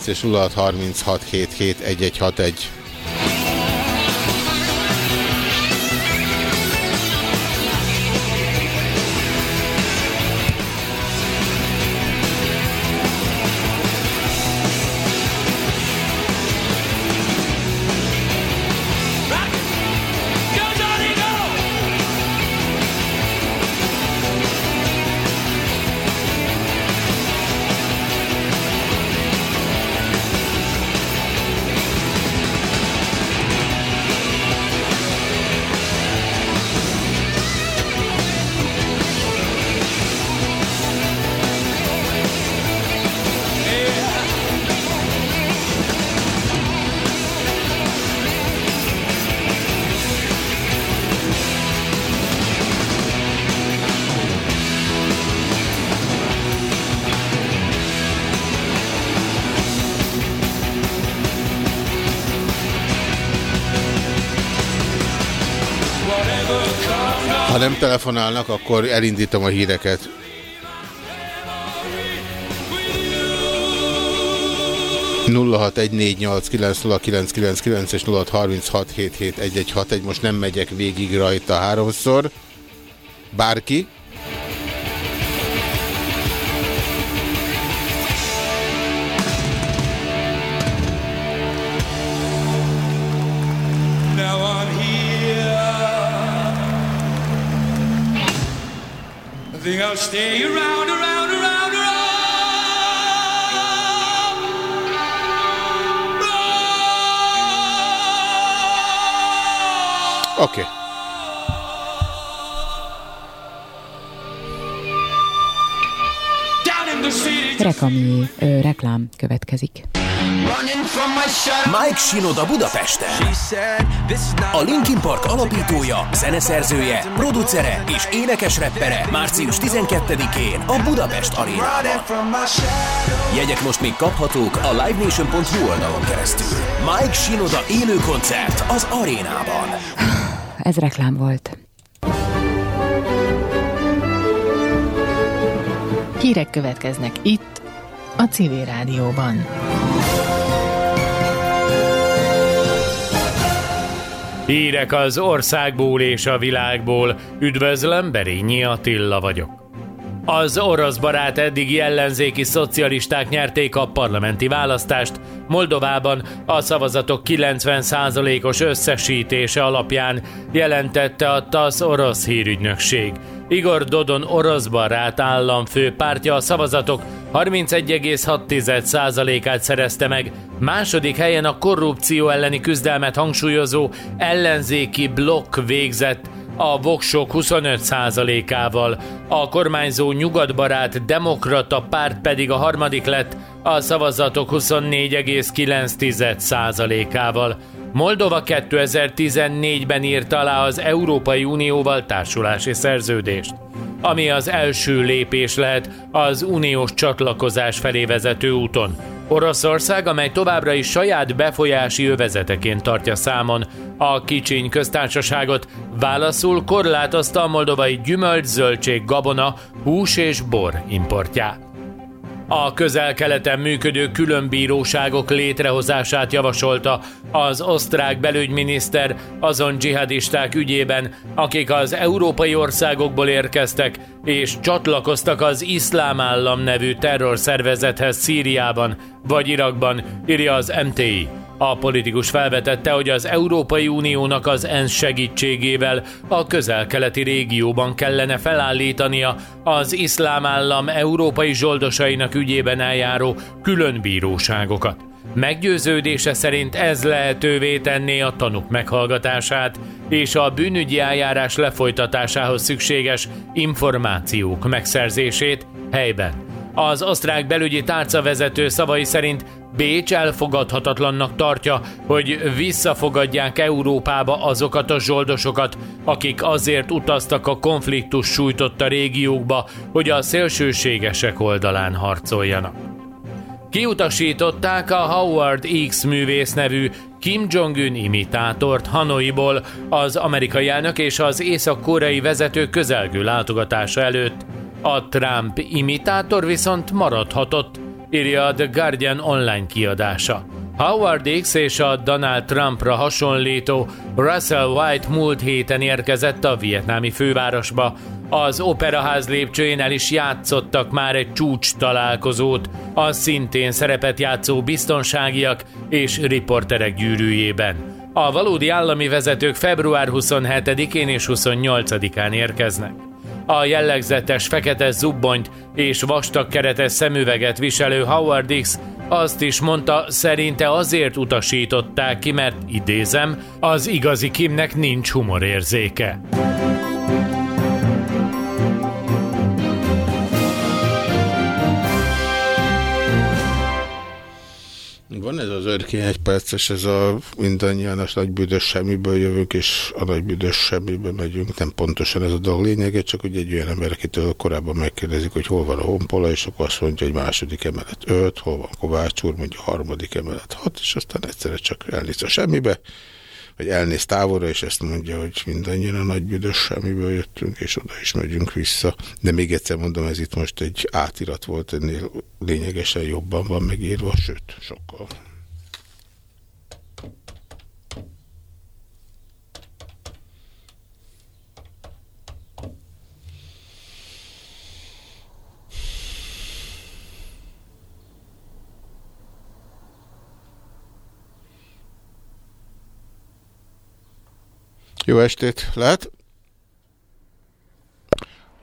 és 0636771161. Ha nem telefonálnak, akkor elindítom a híreket. nulla és egy. Most nem megyek végig rajta háromszor. Bárki. I'll stay around, around, around, around. Oké. Okay. Rekami ö, reklám következik. Mike Shinoda Budapesten. A Linkin Park alapítója, zeneszerzője, producere és énekes reppere március 12-én a Budapest Arénában. Jegyek most még kaphatók a livenation.hu oldalon keresztül. Mike Shinoda élő koncert az arénában. Ez reklám volt. Hírek következnek itt, a Civil Rádióban. Hírek az országból és a világból. Üdvözlöm, Berényi Attila vagyok. Az orosz barát eddigi ellenzéki szocialisták nyerték a parlamenti választást. Moldovában a szavazatok 90%-os összesítése alapján jelentette a TASZ orosz hírügynökség. Igor Dodon orosz barát államfő pártja a szavazatok 31,6%-át szerezte meg, második helyen a korrupció elleni küzdelmet hangsúlyozó ellenzéki blokk végzett, a voksok 25%-ával, a kormányzó nyugatbarát demokrata párt pedig a harmadik lett a szavazatok 24,9%-ával. Moldova 2014-ben írta alá az Európai Unióval társulási szerződést, ami az első lépés lehet az uniós csatlakozás felé vezető úton. Oroszország, amely továbbra is saját befolyási övezeteként tartja számon a kicsiny köztársaságot, válaszul korlátozta a moldovai gyümölcs, zöldség, gabona, hús és bor importját. A közel-keleten működő különbíróságok létrehozását javasolta az osztrák belügyminiszter azon dzsihadisták ügyében, akik az európai országokból érkeztek és csatlakoztak az Iszlám Állam nevű terrorszervezethez Szíriában vagy Irakban, írja az MTI. A politikus felvetette, hogy az Európai Uniónak az ENSZ segítségével a közel-keleti régióban kellene felállítania az iszlám állam európai zsoldosainak ügyében eljáró külön bíróságokat. Meggyőződése szerint ez lehetővé tenné a tanuk meghallgatását és a bűnügyi eljárás lefolytatásához szükséges információk megszerzését helyben. Az osztrák belügyi tárcavezető szavai szerint Bécs elfogadhatatlannak tartja, hogy visszafogadják Európába azokat a zsoldosokat, akik azért utaztak a konfliktus sújtotta régiókba, hogy a szélsőségesek oldalán harcoljanak. Kiutasították a Howard X művész nevű Kim Jong-un imitátort Hanoiból az amerikai elnök és az észak-koreai vezető közelgő látogatása előtt. A Trump imitátor viszont maradhatott, írja a The Guardian online kiadása. Howard X és a Donald Trumpra hasonlító Russell White múlt héten érkezett a vietnámi fővárosba. Az operaház lépcsőjén el is játszottak már egy csúcs találkozót, a szintén szerepet játszó biztonságiak és riporterek gyűrűjében. A valódi állami vezetők február 27-én és 28-án érkeznek. A jellegzetes fekete zubbonyt és vastag keretes szemüveget viselő Howard X azt is mondta, szerinte azért utasították ki, mert idézem, az igazi Kimnek nincs humorérzéke. Van ez az örkény egy perces, ez a mindannyian a nagy büdös semmiből jövünk, és a nagy büdös semmiből megyünk. Nem pontosan ez a dolog lényege, csak hogy egy olyan ember, akitől korábban megkérdezik, hogy hol van a honpola, és akkor azt mondja, hogy második emelet 5, hol van Kovács úr, mondja harmadik emelet 6, és aztán egyszerre csak elnéz a semmibe, vagy elnéz távolra, és ezt mondja, hogy mindannyian a nagy büdös semmiből jöttünk, és oda is megyünk vissza. De még egyszer mondom, ez itt most egy átirat volt, ennél lényegesen jobban van megírva, sőt, sokkal. Jó estét, lehet?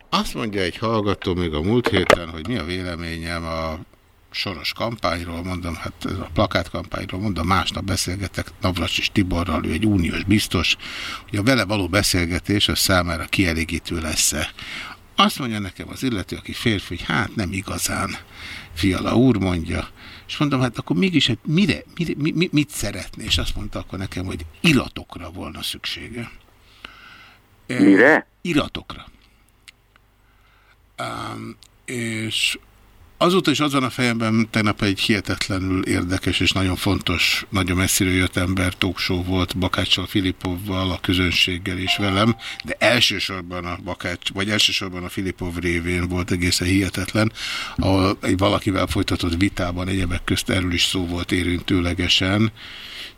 Azt mondja egy hallgató még a múlt héten, hogy mi a véleményem a soros kampányról, mondom, hát ez a plakátkampányról, mondom, másnap beszélgetek Navracsis Tiborral, ő egy uniós biztos, hogy a vele való beszélgetés az számára kielégítő lesz-e. Azt mondja nekem az illető, aki férfi, hogy hát nem igazán. Fiala úr mondja, és mondom, hát akkor mégis hát mire, mire, mi, mit szeretné? És azt mondta akkor nekem, hogy iratokra volna szüksége. Mire? Iratokra. Um, és azóta is az van a fejemben, tegnap egy hihetetlenül érdekes és nagyon fontos, nagyon messziről jött ember talkshow volt Bakáccsal, Filipovval, a közönséggel és velem, de elsősorban a Bakács, vagy elsősorban a Filipov révén volt egészen hihetetlen, ahol egy valakivel folytatott vitában egyebek közt erről is szó volt érintőlegesen,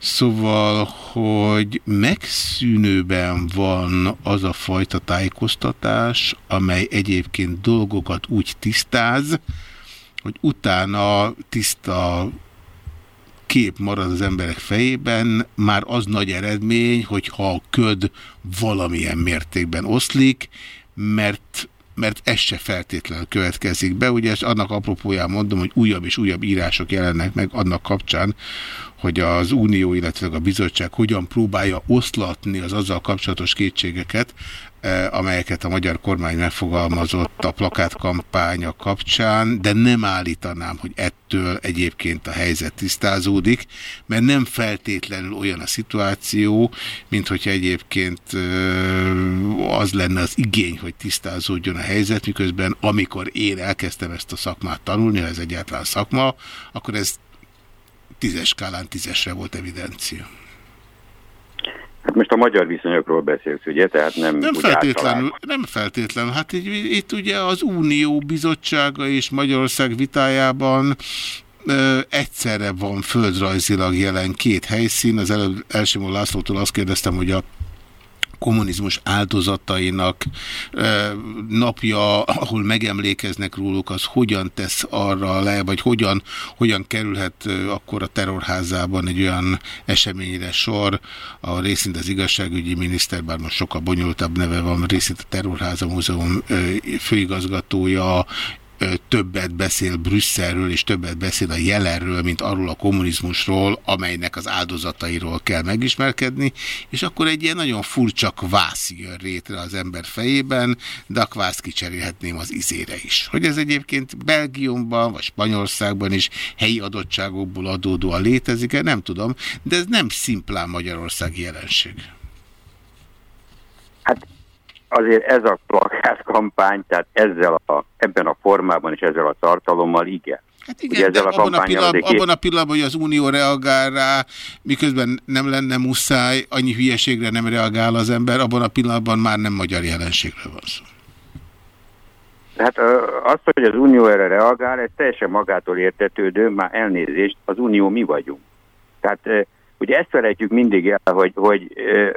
Szóval, hogy megszűnőben van az a fajta tájékoztatás, amely egyébként dolgokat úgy tisztáz, hogy utána tiszta kép marad az emberek fejében, már az nagy eredmény, hogyha a köd valamilyen mértékben oszlik, mert mert ez se feltétlenül következik be. Ugye ezt annak apropóján mondom, hogy újabb és újabb írások jelennek meg annak kapcsán, hogy az Unió, illetve a bizottság hogyan próbálja oszlatni az azzal kapcsolatos kétségeket, amelyeket a magyar kormány megfogalmazott a plakátkampánya kapcsán, de nem állítanám, hogy ettől egyébként a helyzet tisztázódik, mert nem feltétlenül olyan a szituáció, mint hogyha egyébként eh, az lenne az igény, hogy tisztázódjon a helyzet, miközben amikor én elkezdtem ezt a szakmát tanulni, ha ez egyáltalán szakma, akkor ez tízes skálán tízesre volt evidencia. Hát most a magyar viszonyokról beszélsz, ugye? Tehát nem, Nem feltétlenül, nem feltétlenül. Hát így, itt ugye az Unió bizottsága és Magyarország vitájában ö, egyszerre van földrajzilag jelen két helyszín. Az előbb Elsimó Lászlótól azt kérdeztem, hogy a kommunizmus áldozatainak napja, ahol megemlékeznek róluk, az hogyan tesz arra le, vagy hogyan, hogyan kerülhet akkor a terrorházában egy olyan eseményre sor, a részint az igazságügyi miniszter, bár most sokkal bonyolultabb neve van, részint a Terrorháza Múzeum főigazgatója, többet beszél Brüsszelről, és többet beszél a jelenről, mint arról a kommunizmusról, amelynek az áldozatairól kell megismerkedni, és akkor egy ilyen nagyon furcsa kvász jön rétre az ember fejében, de a kvászt kicserélhetném az izére is. Hogy ez egyébként Belgiumban, vagy Spanyolországban is helyi adottságokból adódóan létezik-e, nem tudom, de ez nem szimplán magyarországi jelenség. Azért ez a plakátkampány, tehát ezzel a, ebben a formában és ezzel a tartalommal, igen. Hát igen, de abban a, pillanat, abban a pillanatban, hogy az Unió reagál rá, miközben nem lenne muszáj, annyi hülyeségre nem reagál az ember, abban a pillanatban már nem magyar jelenségről van szó. Hát ö, az, hogy az Unió erre reagál, ez teljesen magától értetődő, már elnézést, az Unió mi vagyunk. Tehát ugye ezt felejtjük mindig el, hogy, hogy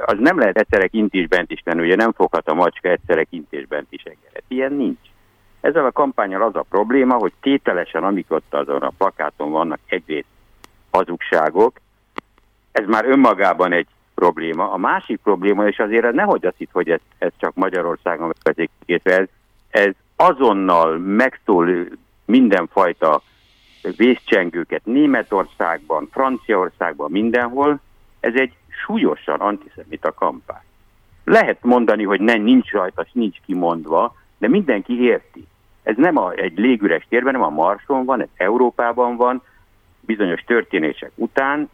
az nem lehet egyszerre kint is bent is lenni, ugye nem foghat a macska egyszerre kint és bent is engedett. Ilyen nincs. Ezzel a kampányal az a probléma, hogy tételesen, amik ott azon a plakáton vannak, egyrészt hazugságok, ez már önmagában egy probléma. A másik probléma, és azért nehogy azt hitt, hogy ez, ez csak Magyarországon vezetik készre, ez, ez azonnal megszól mindenfajta vészcsengőket Németországban, Franciaországban, mindenhol. Ez egy súlyosan antiszemita kampány. Lehet mondani, hogy nem, nincs rajta, nincs kimondva, de mindenki érti. Ez nem a, egy légüres térben, nem a Marson van, ez Európában van, bizonyos történések után.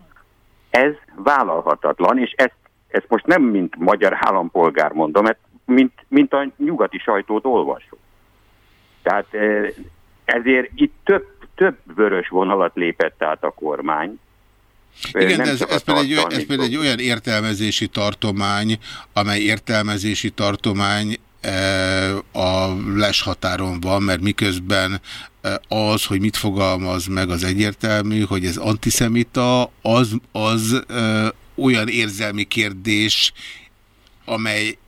Ez vállalhatatlan, és ezt, ezt most nem mint magyar állampolgár mondom, mert mint, mint a nyugati sajtót olvasom. Tehát eh, ezért itt több, több vörös vonalat lépett át a kormány. Igen, ez, ez, például egy, olyan- ez például egy olyan értelmezési tartomány, amely értelmezési tartomány eh, a leshatáron van, mert miközben eh, az, hogy mit fogalmaz meg az egyértelmű, hogy ez antiszemita, az, az eh, olyan érzelmi kérdés, amely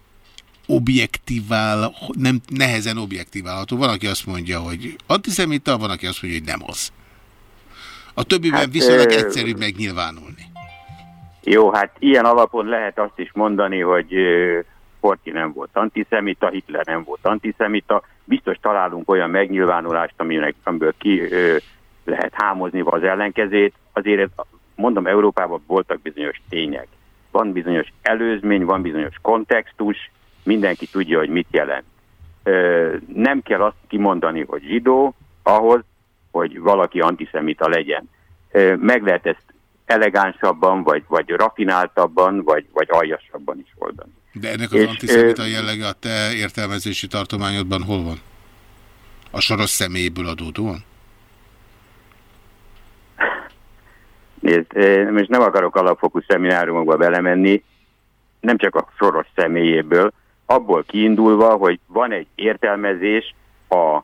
objektivál, nem, nehezen objektiválható. Van, aki azt mondja, hogy antiszemita, van, aki azt mondja, hogy nem az. A többiben hát, viszonylag ö, egyszerűbb megnyilvánulni. Jó, hát ilyen alapon lehet azt is mondani, hogy ö, Forti nem volt antiszemita, Hitler nem volt antiszemita. Biztos találunk olyan megnyilvánulást, aminek, amiből ki ö, lehet hámozni az ellenkezét. Azért mondom, Európában voltak bizonyos tények. Van bizonyos előzmény, van bizonyos kontextus, mindenki tudja, hogy mit jelent. Nem kell azt kimondani, hogy zsidó, ahhoz, hogy valaki antiszemita legyen. Meg lehet ezt elegánsabban, vagy, vagy rafináltabban, vagy, vagy aljasabban is oldani. De ennek az És, antiszemita jellege a te értelmezési tartományodban hol van? A soros személyéből adódóan? Nézd, most nem akarok alapfokú szemináriumokba belemenni, nem csak a soros személyéből, abból kiindulva, hogy van egy értelmezés a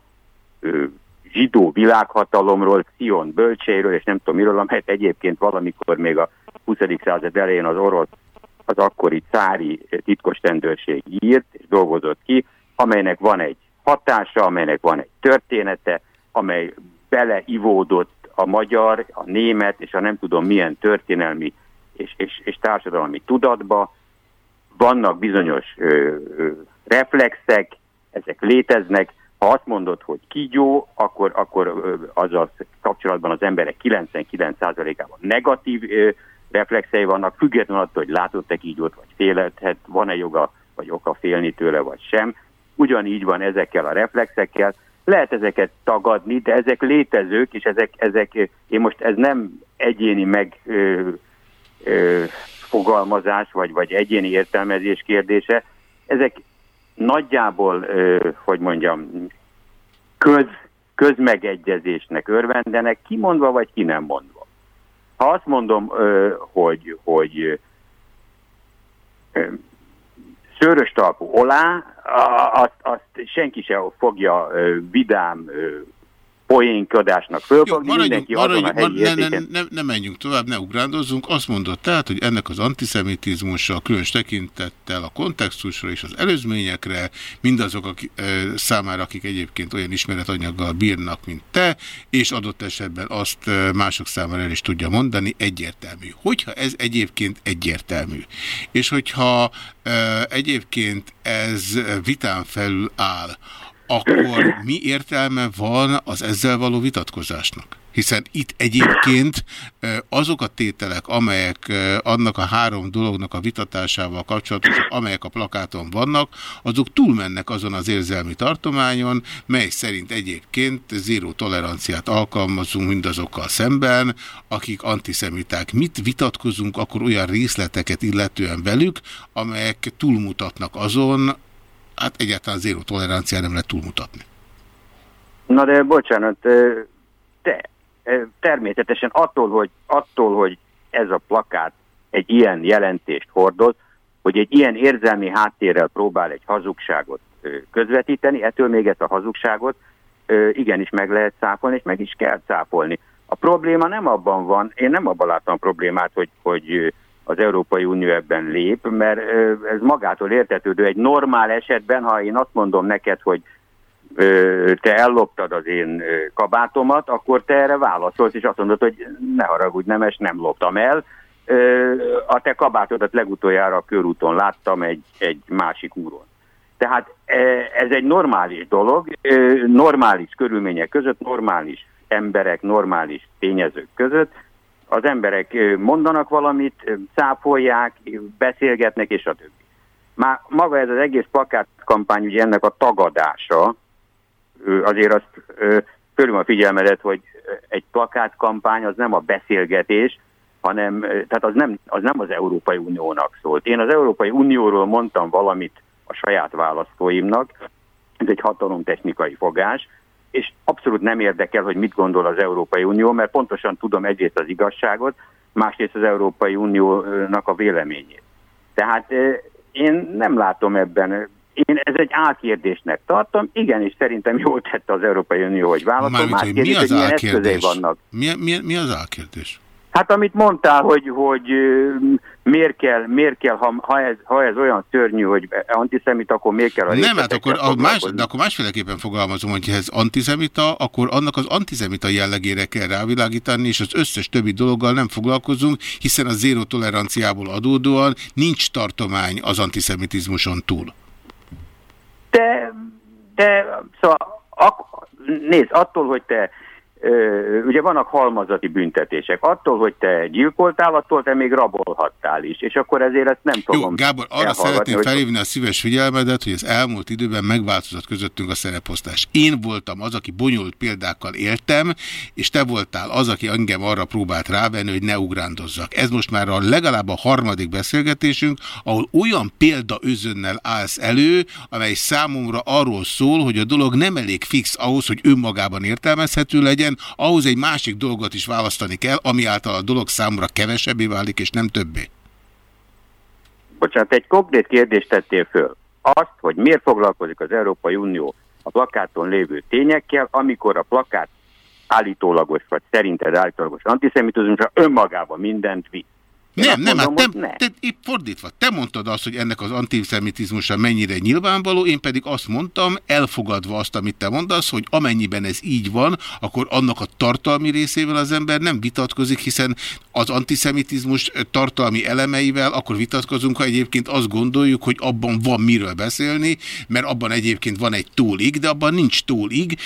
ö, zsidó világhatalomról, Szion bölcseiről, és nem tudom miről, amelyet egyébként valamikor még a 20. század elején az orosz, az akkori cári titkos rendőrség írt és dolgozott ki, amelynek van egy hatása, amelynek van egy története, amely beleivódott a magyar, a német és a nem tudom milyen történelmi és, és, és társadalmi tudatba. Vannak bizonyos ö, ö, reflexek, ezek léteznek, Ha azt mondod, hogy kígyó, akkor, akkor azzal kapcsolatban az emberek 99%-ában negatív ö, reflexei vannak, függetlenül attól, hogy látott-e kígyót, vagy félhetett, van-e joga vagy oka félni tőle, vagy sem. Ugyanígy van ezekkel a reflexekkel. Lehet ezeket tagadni, de ezek létezők, és ezek, ezek én most ez nem egyéni meg ö, fogalmazás, vagy, vagy egyéni értelmezés kérdése. Ezek nagyjából, hogy mondjam, köz, közmegegyezésnek örvendenek, kimondva vagy ki nem mondva. Ha azt mondom, hogy, hogy szőrös talpú olá, azt, azt senki sem fogja vidám poénkodásnak fölfogni, mindenki azon a helyi ne, ne, ne, ne menjünk tovább, ne ugrándozzunk. Azt mondott tehát, hogy ennek az antiszemitizmussal különös tekintettel a kontextusra és az előzményekre, mindazok akik, ö, számára, akik egyébként olyan ismeretanyaggal bírnak, mint te, és adott esetben azt mások számára el is tudja mondani, egyértelmű. Hogyha ez egyébként egyértelmű, és hogyha ö, egyébként ez vitán felül áll, akkor mi értelme van az ezzel való vitatkozásnak? Hiszen itt egyébként azok a tételek, amelyek annak a három dolognak a vitatásával kapcsolatosak, amelyek a plakáton vannak, azok túlmennek azon az érzelmi tartományon, mely szerint egyébként zéró toleranciát alkalmazunk mindazokkal szemben, akik antiszemiták. Mit vitatkozunk akkor olyan részleteket illetően velük, amelyek túlmutatnak azon, hát egyáltalán zéró tolerancián nem lehet túlmutatni. Na de bocsánat, ö, természetesen attól hogy, attól, hogy ez a plakát egy ilyen jelentést hordoz, hogy egy ilyen érzelmi háttérrel próbál egy hazugságot közvetíteni, ettől még ezt a hazugságot igenis meg lehet cáfolni, és meg is kell cáfolni. A probléma nem abban van, én nem abban látom problémát, hogy, hogy az Európai Unió ebben lép, mert ez magától értetődő. Egy normál esetben, ha én azt mondom neked, hogy te elloptad az én kabátomat, akkor te erre válaszolsz, és azt mondod, hogy ne haragudj, nemes, nem loptam el. A te kabátodat legutoljára a körúton láttam egy, egy másik úron. Tehát e, ez egy normális dolog, normális körülmények között, normális emberek, normális tényezők között, az emberek mondanak valamit, cáfolják, beszélgetnek, és a többi. Már maga ez az egész plakátkampány, ugye ennek a tagadása, azért azt ö, fölül a figyelmedet, hogy egy plakátkampány az nem a beszélgetés, hanem tehát az nem, az nem az Európai Uniónak szólt. Én az Európai Unióról mondtam valamit a saját választóimnak, ez egy hatalomtechnikai fogás, és abszolút nem érdekel, hogy mit gondol az Európai Unió, mert pontosan tudom egyrészt az igazságot, másrészt az Európai Uniónak a véleményét. Tehát én nem látom ebben, én ez egy álkérdésnek tartom, igen, és szerintem jól tette az Európai Unió, hogy válaszol, más hogy mi kérdés, az hogy milyen eszközei vannak. Mi, mi, mi az álkérdés? Hát amit mondtál, hogy, hogy miért kell, miért kell ha, ha, ez, ha ez olyan szörnyű, hogy antiszemit, akkor miért kell a Nem, hát akkor a más, de akkor másféleképpen fogalmazom, hogy ez antiszemita, akkor annak az antiszemita jellegére kell rávilágítani, és az összes többi dologgal nem foglalkozunk, hiszen a zéró toleranciából adódóan nincs tartomány az antiszemitizmuson túl. De, de szóval, ak, nézd, attól, hogy te, ugye vannak halmazati büntetések, attól, hogy te gyilkoltál, attól te még rabolhattál is, és akkor ezért ezt nem fogom Jó, Gábor, arra szeretném hogy- felhívni a szíves figyelmedet, hogy az elmúlt időben megváltozott közöttünk a szereposztás. Én voltam az, aki bonyolult példákkal éltem, és te voltál az, aki engem arra próbált rávenni, hogy ne ugrándozzak. Ez most már a legalább a harmadik beszélgetésünk, ahol olyan példa özönnel állsz elő, amely számomra arról szól, hogy a dolog nem elég fix ahhoz, hogy önmagában értelmezhető legyen, ahhoz egy másik dolgot is választani kell, ami által a dolog számomra kevesebbé válik, és nem többé. Bocsánat, egy konkrét kérdést tettél föl. Azt, hogy miért foglalkozik az Európai Unió a plakáton lévő tényekkel, amikor a plakát állítólagos, vagy szerinted állítólagos antiszemitizmusra önmagában mindent visz. Én Nem, nem, hát mondom, te, hogy ne. te, épp fordítva, te mondtad azt, hogy ennek az antiszemitizmusa mennyire nyilvánvaló, én pedig azt mondtam, elfogadva azt, amit te mondasz, hogy amennyiben ez így van, akkor annak a tartalmi részével az ember nem vitatkozik, hiszen az antiszemitizmus tartalmi elemeivel akkor vitatkozunk, ha egyébként azt gondoljuk, hogy abban van miről beszélni, mert abban egyébként van egy túlig, de abban nincs túlig,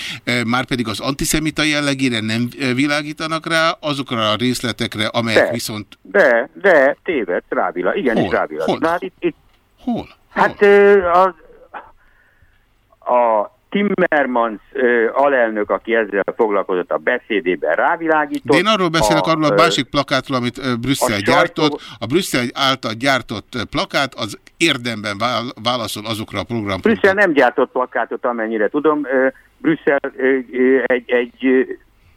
már pedig az antiszemita jellegére nem eh, világítanak rá, azokra a részletekre, amelyek De. viszont De, de, tévedsz, rávila. Igenis Hol? rávila. Hol? Hát itt, itt, Hol? Hát ö, az, a Timmermans ö, alelnök, aki ezzel foglalkozott a beszédében rávilágított. De én arról beszélek, arról a másik plakátról, amit ö, Brüsszel a gyártott. sajtó- A Brüsszel által gyártott plakát az érdemben vál- válaszol azokra a program. Brüsszel nem gyártott plakátot, amennyire tudom. Ö, Brüsszel ö, egy, egy,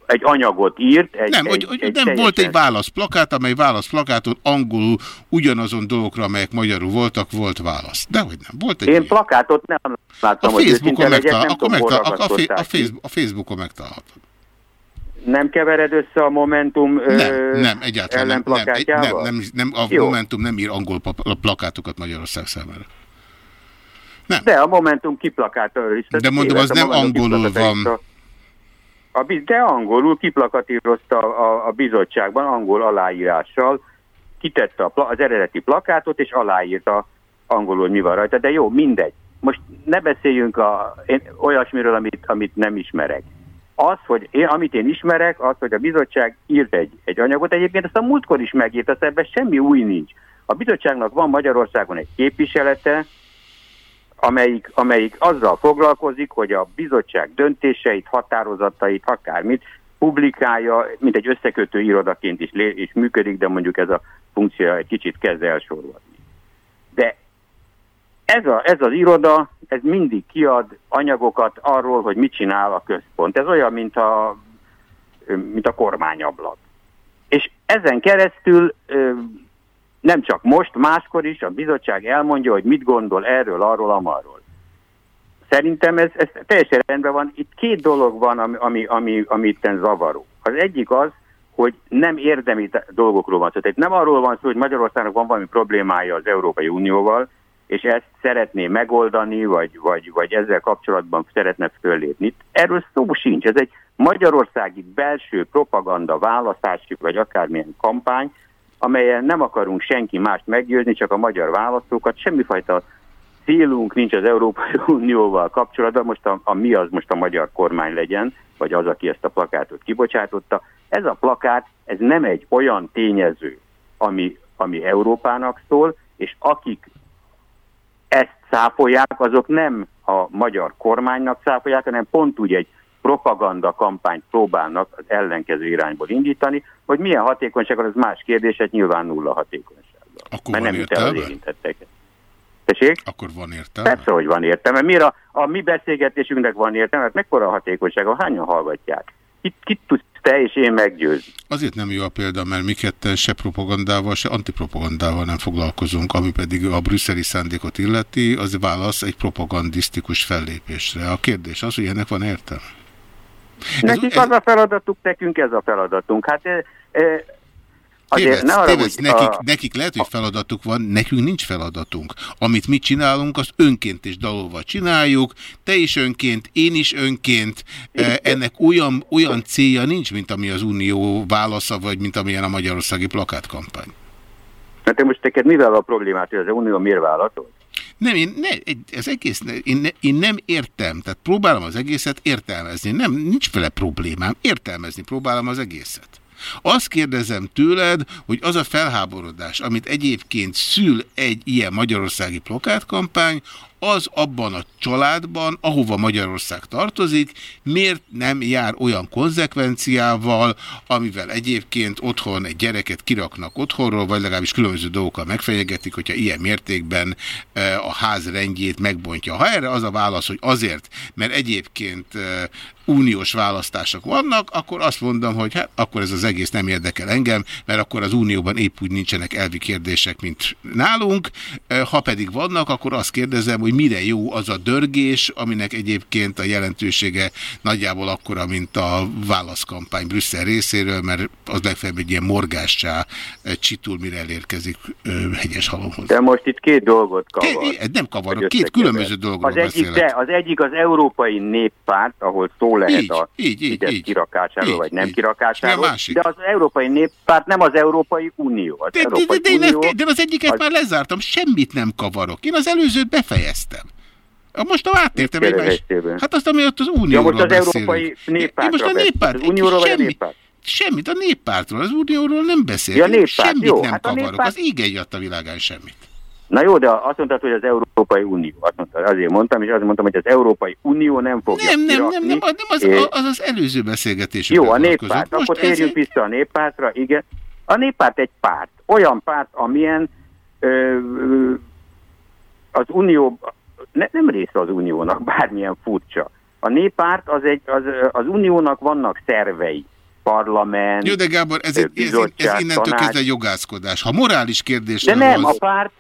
egy anyagot írt. Egy, Nem, egy, hogy, hogy egy nem volt teljesen- egy válaszplakát, amely válaszplakáton angolul ugyanazon dolgokra, amelyek magyarul voltak, volt válasz. Dehogy nem. Volt egy Én plakátot nem a láttam, hogy őszinte Facebookon megtalál, nem akkor a, a, a, a Facebookon megtalálhatod. Nem kevered össze a Momentum ö, Nem, nem, egyáltalán nem. Nem, nem, ellenplakátjával? nem, nem, a Jó. Momentum nem ír angol plakátokat Magyarország számára. De a Momentum kiplakátőrizte. De mondom, az nem angolul van. A, de angolul kiplakatírozta a, a bizottságban, angol aláírással, kitette a, az eredeti plakátot, és aláírta angolul, mi van rajta. De jó, mindegy. Most ne beszéljünk a, én, olyasmiről, amit, amit nem ismerek. Az, hogy én, amit én ismerek, az, hogy a bizottság írt egy, egy anyagot, egyébként ezt a múltkor is megírt, az ebben semmi új nincs. A bizottságnak van Magyarországon egy képviselete, amelyik, amelyik azzal foglalkozik, hogy a bizottság döntéseit, határozatait, akármit publikálja, mint egy összekötő irodaként is, lé- is működik, de mondjuk ez a funkció egy kicsit kezd elsorolni. De ez, a, ez az iroda, ez mindig kiad anyagokat arról, hogy mit csinál a központ. Ez olyan, mint a, mint a kormányablak. És ezen keresztül nem csak most, máskor is a bizottság elmondja, hogy mit gondol erről, arról, amarról. Szerintem ez, ez teljesen rendben van. Itt két dolog van, ami, ami, ami, ami itten zavaró. Az egyik az, hogy nem érdemi dolgokról van szó. Tehát nem arról van szó, hogy Magyarországnak van valami problémája az Európai Unióval, és ezt szeretné megoldani, vagy, vagy, vagy ezzel kapcsolatban szeretne föllépni. Erről szó sincs. Ez egy magyarországi belső propaganda, választási, vagy akármilyen kampány, amelyen nem akarunk senki mást meggyőzni, csak a magyar választókat. Semmifajta célunk nincs az Európai Unióval kapcsolatban, most a, a mi az most a magyar kormány legyen, vagy az, aki ezt a plakátot kibocsátotta. Ez a plakát, ez nem egy olyan tényező, ami, ami Európának szól, és akik ezt száfolják, azok nem a magyar kormánynak száfolják, hanem pont úgy egy propaganda kampányt próbálnak az ellenkező irányból indítani, hogy milyen hatékonyság az más kérdés, hát nyilván nulla hatékonyság. Akkor Mert nem az értelme? érintetteket. Tessék? Akkor van értelme? Persze, hogy van értelme. Miért a, a mi beszélgetésünknek van értelme? Hát mekkora a hatékonysága? Hányan hallgatják? Kit, kit tudsz te és én meggyőzni? Azért nem jó a példa, mert mi ketten se propagandával, se antipropagandával nem foglalkozunk, ami pedig a brüsszeli szándékot illeti, az válasz egy propagandisztikus fellépésre. A kérdés az, hogy ennek van értelme. Nekik az a feladatuk, nekünk ez a feladatunk. Hát e, e, Tévedsz, ne arra, tévedsz. Nekik, a, nekik lehet, hogy feladatuk van, nekünk nincs feladatunk. Amit mi csinálunk, azt önként és dalolva csináljuk, te is önként, én is önként, Eh, ennek olyan, olyan célja nincs, mint ami az Unió válasza, vagy mint amilyen a magyarországi plakátkampány. hát te most neked mivel a problémát, hogy az Unió miért válaszol? Nem, én, ne, ez egész, én, én nem értem, tehát próbálom az egészet értelmezni. Nem, nincs vele problémám, értelmezni próbálom az egészet. Azt kérdezem tőled, hogy az a felháborodás, amit egyébként szül egy ilyen magyarországi plakátkampány, az abban a családban, ahova Magyarország tartozik, miért nem jár olyan konzekvenciával, amivel egyébként otthon egy gyereket kiraknak otthonról, vagy legalábbis különböző dolgokkal megfenyegetik, hogyha ilyen mértékben eh, a ház rendjét megbontja. Ha erre az a válasz, hogy azért, mert egyébként eh, uniós választások vannak, akkor azt mondom, hogy hát akkor ez az egész nem érdekel engem, mert akkor az unióban épp úgy nincsenek elvi kérdések, mint nálunk. Eh, Ha pedig vannak, akkor azt kérdezem, hogy mire jó az a dörgés, aminek egyébként a jelentősége nagyjából akkora, mint a válaszkampány Brüsszel részéről, mert az legfeljebb egy ilyen morgássá csitul, mire elérkezik hegyes halomhoz. De most itt két dolgot kavar. Két, nem kavarok, két különböző dologról az egyik, beszélek. de, az egyik az Európai Néppárt, ahol szó lehet Így, a így, így, így. kirakásáról, Így, vagy nem így. kirakásáról, de az Európai Néppárt nem az Európai Unió. Az De, de, de, Európai de, én Unió de az egyiket az- már lezártam, semmit nem kavarok. Én az előzőt befejeztem. Most áttértem Mit egy más... kerestél? Hát azt, ami ott az Ja, Unióról most az beszélünk. Európai Én most a néppárt. Az Unióról vagy a semmit, Néppárt? Semmit, a néppártról, az Unióról nem beszélünk. Ja, néppárt, Semmit jó, nem hát a kavarok. néppárt- Az egy a világán semmit. Na jó, de azt mondtad, hogy az Európai Unió. Azt mondtad, azért mondtam, és azért mondtam, hogy az Európai Unió nem fogja Nem, nem, kirakni. nem, nem az, Eh, az az előző beszélgetés. Jó, a néppárt. Akkor térjünk vissza a néppártra, igen. A néppárt egy párt. Olyan párt, amilyen ö, az unió, ne, nem része az uniónak, bármilyen furcsa. A néppárt az, egy, az, az uniónak vannak szervei. Parlament, Jó, de Gábor, ez, ez, ez bizottság, innentől tanács. kezdve jogászkodás. Ha morális kérdés De nem, a párt,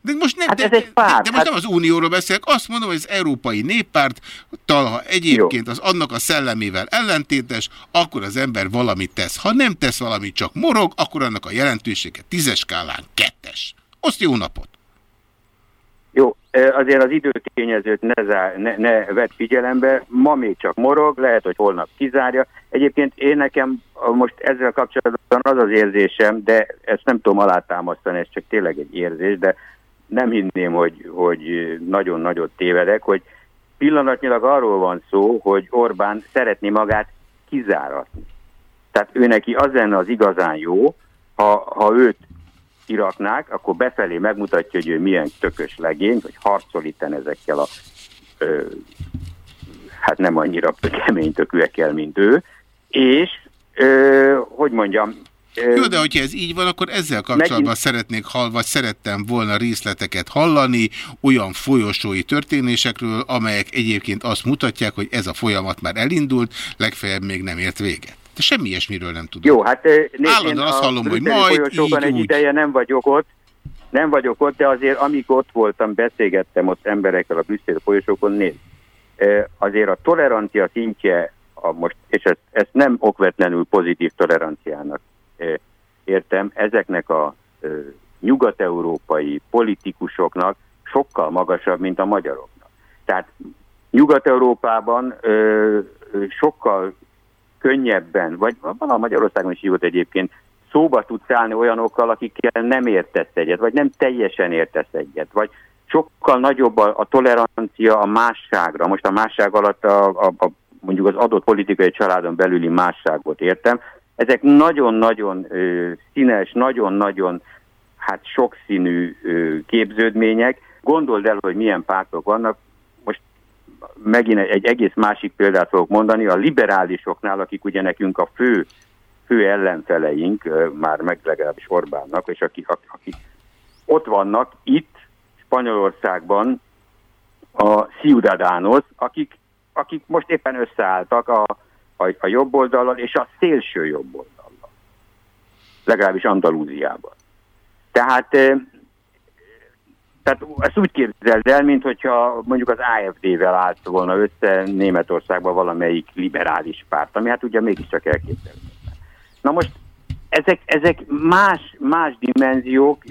De most nem, Hát de, ez egy párt, de, de most hát- nem az Unióról beszélek, azt mondom, hogy az Európai Néppárt, ha egyébként az annak a szellemével ellentétes, akkor az ember valamit tesz. Ha nem tesz valamit, csak morog, akkor annak a jelentősége tízes skálán kettes. Azt jó napot! Azért az időtényezőt ne, zár, ne, ne vedd figyelembe, ma még csak morog, lehet, hogy holnap kizárja. Egyébként én nekem most ezzel kapcsolatban az az érzésem, de ezt nem tudom alátámasztani, ez csak tényleg egy érzés, de nem hinném, hogy, hogy nagyon nagyot tévedek, hogy pillanatnyilag arról van szó, hogy Orbán szeretné magát kizáratni. Tehát ő neki az lenne az igazán jó, ha, ha őt kiraknák, akkor befelé megmutatja, hogy ő milyen tökös legény, hogy harcol itten ezekkel a ö, hát nem annyira kemény tökűekkel, mint ő, és ö, hogy mondjam, Jó, de hogyha ez így van, akkor ezzel kapcsolatban Megint- szeretnék hall, vagy szerettem volna részleteket hallani olyan folyosói történésekről, amelyek egyébként azt mutatják, hogy ez a folyamat már elindult, legfeljebb még nem ért véget. De semmi ilyesmiről nem tudom. Jó, hát Állandóan azt a hallom, hogy majd, így, egy úgy. ideje nem vagyok ott, nem vagyok ott, de azért amíg ott voltam, beszélgettem ott emberekkel a brüsszeli folyosókon, nézd, azért a tolerancia szintje, a most, és ezt, ezt nem okvetlenül pozitív toleranciának értem, ezeknek a nyugat-európai politikusoknak sokkal magasabb, mint a magyaroknak. Tehát Nyugat-Európában sokkal könnyebben, vagy valahol Magyarországon is jó egyébként, szóba tudsz állni olyanokkal, akikkel nem értesz egyet, vagy nem teljesen értesz egyet, vagy sokkal nagyobb a, a tolerancia a másságra. Most a másság alatt a, a, a, mondjuk az adott politikai családon belüli másságot értem. Ezek nagyon-nagyon színes, nagyon-nagyon hát sokszínű ö, képződmények. Gondold el, hogy milyen pártok vannak. Megint egy egész másik példát fogok mondani. A liberálisoknál, akik ugye nekünk a fő, fő ellenfeleink, már meg legalábbis Orbánnak, és akik, akik, ott vannak, itt Spanyolországban a Ciudadanos, akik, akik most éppen összeálltak a, a, a jobb oldallal és a szélső jobb oldallal. Legalábbis Andalúziában. Tehát, eh, tehát ezt úgy képzeld el, mint hogyha mondjuk az AFD-vel állt volna össze Németországban valamelyik liberális párt, ami hát ugye mégiscsak elképzelhető. Na most ezek, ezek más, más dimenziók,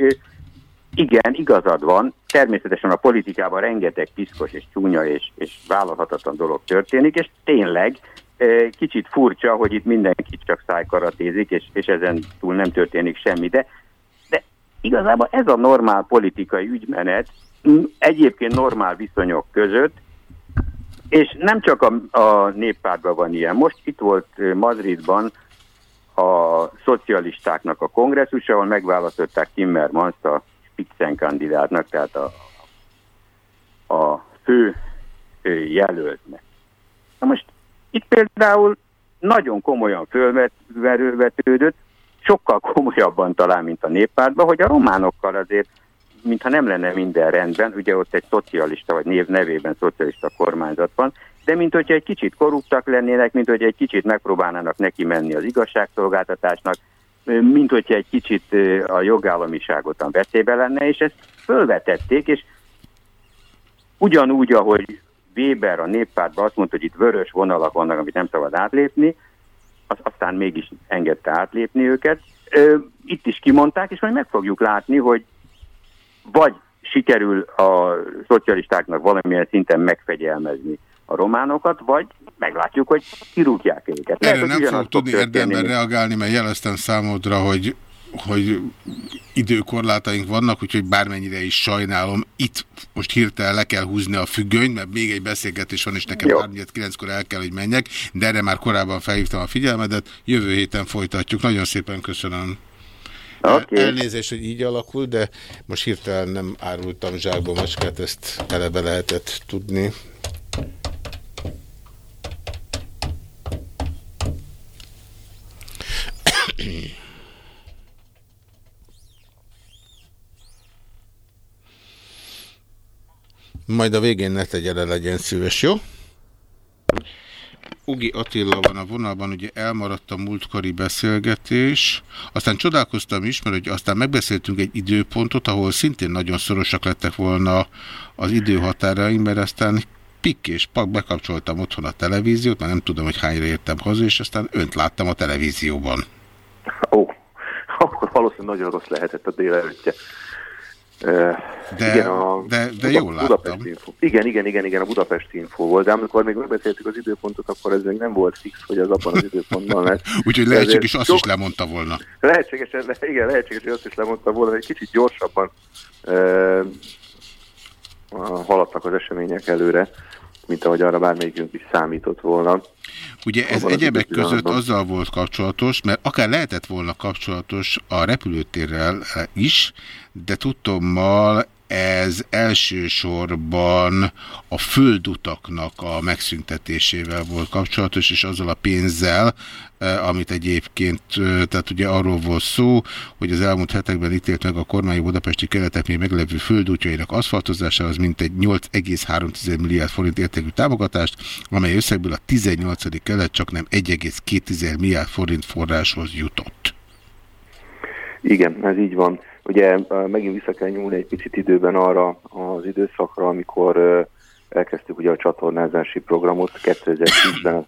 igen, igazad van, természetesen a politikában rengeteg piszkos és csúnya és, és vállalhatatlan dolog történik, és tényleg kicsit furcsa, hogy itt mindenki csak szájkaratézik, és, és ezen túl nem történik semmi, de igazából ez a normál politikai ügymenet, egyébként normál viszonyok között, és nem csak a, a néppártban van ilyen. Most itt volt Madridban a szocialistáknak a kongresszus, ahol megválasztották Timmermans-t a Spitzenkandidátnak, tehát a, a fő jelöltnek. Na most itt például nagyon komolyan fölvetődött, sokkal komolyabban talán, mint a néppártban, hogy a románokkal azért, mintha nem lenne minden rendben, ugye ott egy szocialista, vagy név nevében szocialista kormányzat van, de mint hogyha egy kicsit korruptak lennének, mint hogyha egy kicsit megpróbálnának neki menni az igazságszolgáltatásnak, mint hogyha egy kicsit a jogállamiságot a veszélybe lenne, és ezt fölvetették, és ugyanúgy, ahogy Weber a néppártban azt mondta, hogy itt vörös vonalak vannak, amit nem szabad átlépni, az aztán mégis engedte átlépni őket. Ö, itt is kimondták, és majd meg fogjuk látni, hogy vagy sikerül a szocialistáknak valamilyen szinten megfegyelmezni a románokat, vagy meglátjuk, hogy kirúgják őket. Erre hogy nem fogok tudni érdemben reagálni, mert jeleztem számodra, hogy hogy időkorlátaink vannak, úgyhogy bármennyire is sajnálom, itt most hirtelen le kell húzni a függönyt, mert még egy beszélgetés van, és nekem Jó. 3-9-kor el kell, hogy menjek, de erre már korábban felhívtam a figyelmedet, jövő héten folytatjuk. Nagyon szépen köszönöm. Okay. Elnézést, hogy így alakul, de most hirtelen nem árultam zsákba macskát, ezt eleve lehetett tudni. Majd a végén ne tegye le, legyen szíves, jó? Ugi Attila van a vonalban, ugye elmaradt a múltkori beszélgetés. Aztán csodálkoztam is, mert hogy aztán megbeszéltünk egy időpontot, ahol szintén nagyon szorosak lettek volna az időhatáraink, mert aztán pikk és pak bekapcsoltam otthon a televíziót, mert nem tudom, hogy hányra értem haza, és aztán önt láttam a televízióban. Akkor valószínűleg nagyon rossz lehetett a délelőttje. De- de- de jól láttam. Budapest Info. Igen, igen, igen, igen, a Budapest Info volt, de amikor még megbeszéltük az időpontot, akkor ez még nem volt fix, hogy az abban az időpontban lesz. Úgyhogy lehetséges, azt is lemondta volna. Lehetséges, le- igen, lehetséges, hogy azt is lemondta volna, hogy egy kicsit gyorsabban ö, haladtak az események előre, mint ahogy arra bármelyikünk is számított volna. Ugye ez egyebek között azzal volt kapcsolatos, mert akár lehetett volna kapcsolatos a repülőtérrel eh, is, de tudtommal ez elsősorban a földutaknak a megszüntetésével volt kapcsolatos, és azzal a pénzzel, eh, amit egyébként, eh, tehát ugye arról volt szó, hogy az elmúlt hetekben ítélt meg a kormány budapesti keletek még meglevő földútjainak aszfaltozásához mintegy 8,3 milliárd forint értékű támogatást, amely összegből a 18. kelet csak nem 1,2 milliárd forint forráshoz jutott. Igen, ez így van. Ugye megint vissza kell nyúlni egy picit időben arra az időszakra, amikor elkezdtük ugye a csatornázási programot. 2010-ben a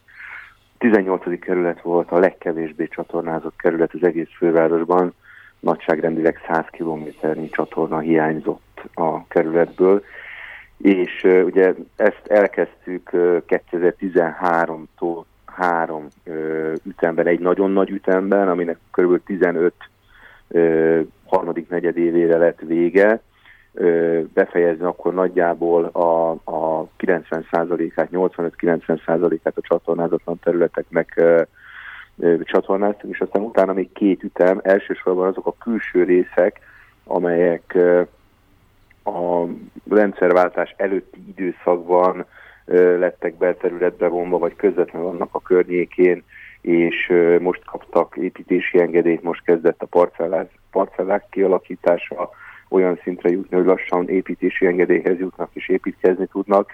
18. kerület volt a legkevésbé csatornázott kerület az egész fővárosban. Nagyságrendileg 100 kilométernyi csatorna hiányzott a kerületből. És ö, ugye ezt elkezdtük ö, 2013-tól három ö, ütemben, egy nagyon nagy ütemben, aminek kb. 15 ö, harmadik negyedévére lett vége, befejezni akkor nagyjából a, a 90%-át, 85-90%-át a csatornázatlan területeknek csatornáztuk, és aztán utána még két ütem, elsősorban azok a külső részek, amelyek a rendszerváltás előtti időszakban lettek belterületbe vonva, vagy közvetlenül annak a környékén, és most kaptak építési engedélyt, most kezdett a parcellák, parcellák kialakítása olyan szintre jutni, hogy lassan építési engedélyhez jutnak és építkezni tudnak.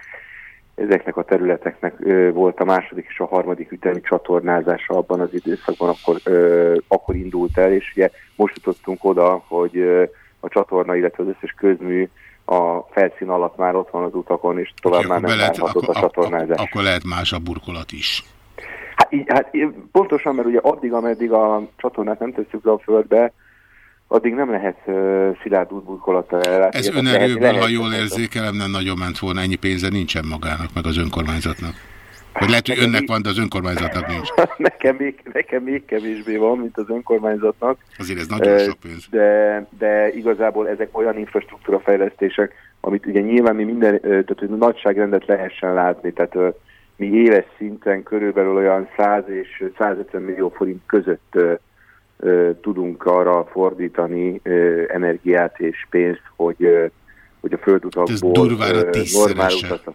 Ezeknek a területeknek ö, volt a második és a harmadik ütemi csatornázása abban az időszakban, akkor, ö, akkor indult el, és ugye most jutottunk oda, hogy ö, a csatorna, illetve az összes közmű a felszín alatt már ott van az utakon, és tovább Akkor már nem lehet- várhatott a akkor- csatornázás. Akkor lehet más a burkolat is. Hát, így, hát pontosan, mert ugye addig, ameddig a csatornát nem tesszük le a földbe, addig nem lehet uh, szilárd útburkolattal ellátni. Ez önerőből, lehet- ha jól érzékelem, nem nagyon ment volna, ennyi pénze nincsen magának, meg az önkormányzatnak. Vagy lehet, hogy önnek van, de az önkormányzatnak nincs. nekem, még, nekem még kevésbé van, mint az önkormányzatnak. Azért ez nagyon sok pénz. De, de igazából ezek olyan infrastruktúra fejlesztések, amit ugye nyilván mi minden, tehát hogy nagyságrendet lehessen látni, tehát mi éves szinten körülbelül olyan 100 és 150 millió forint között tudunk arra fordítani energiát és pénzt, hogy, hogy a földutakból normál utat.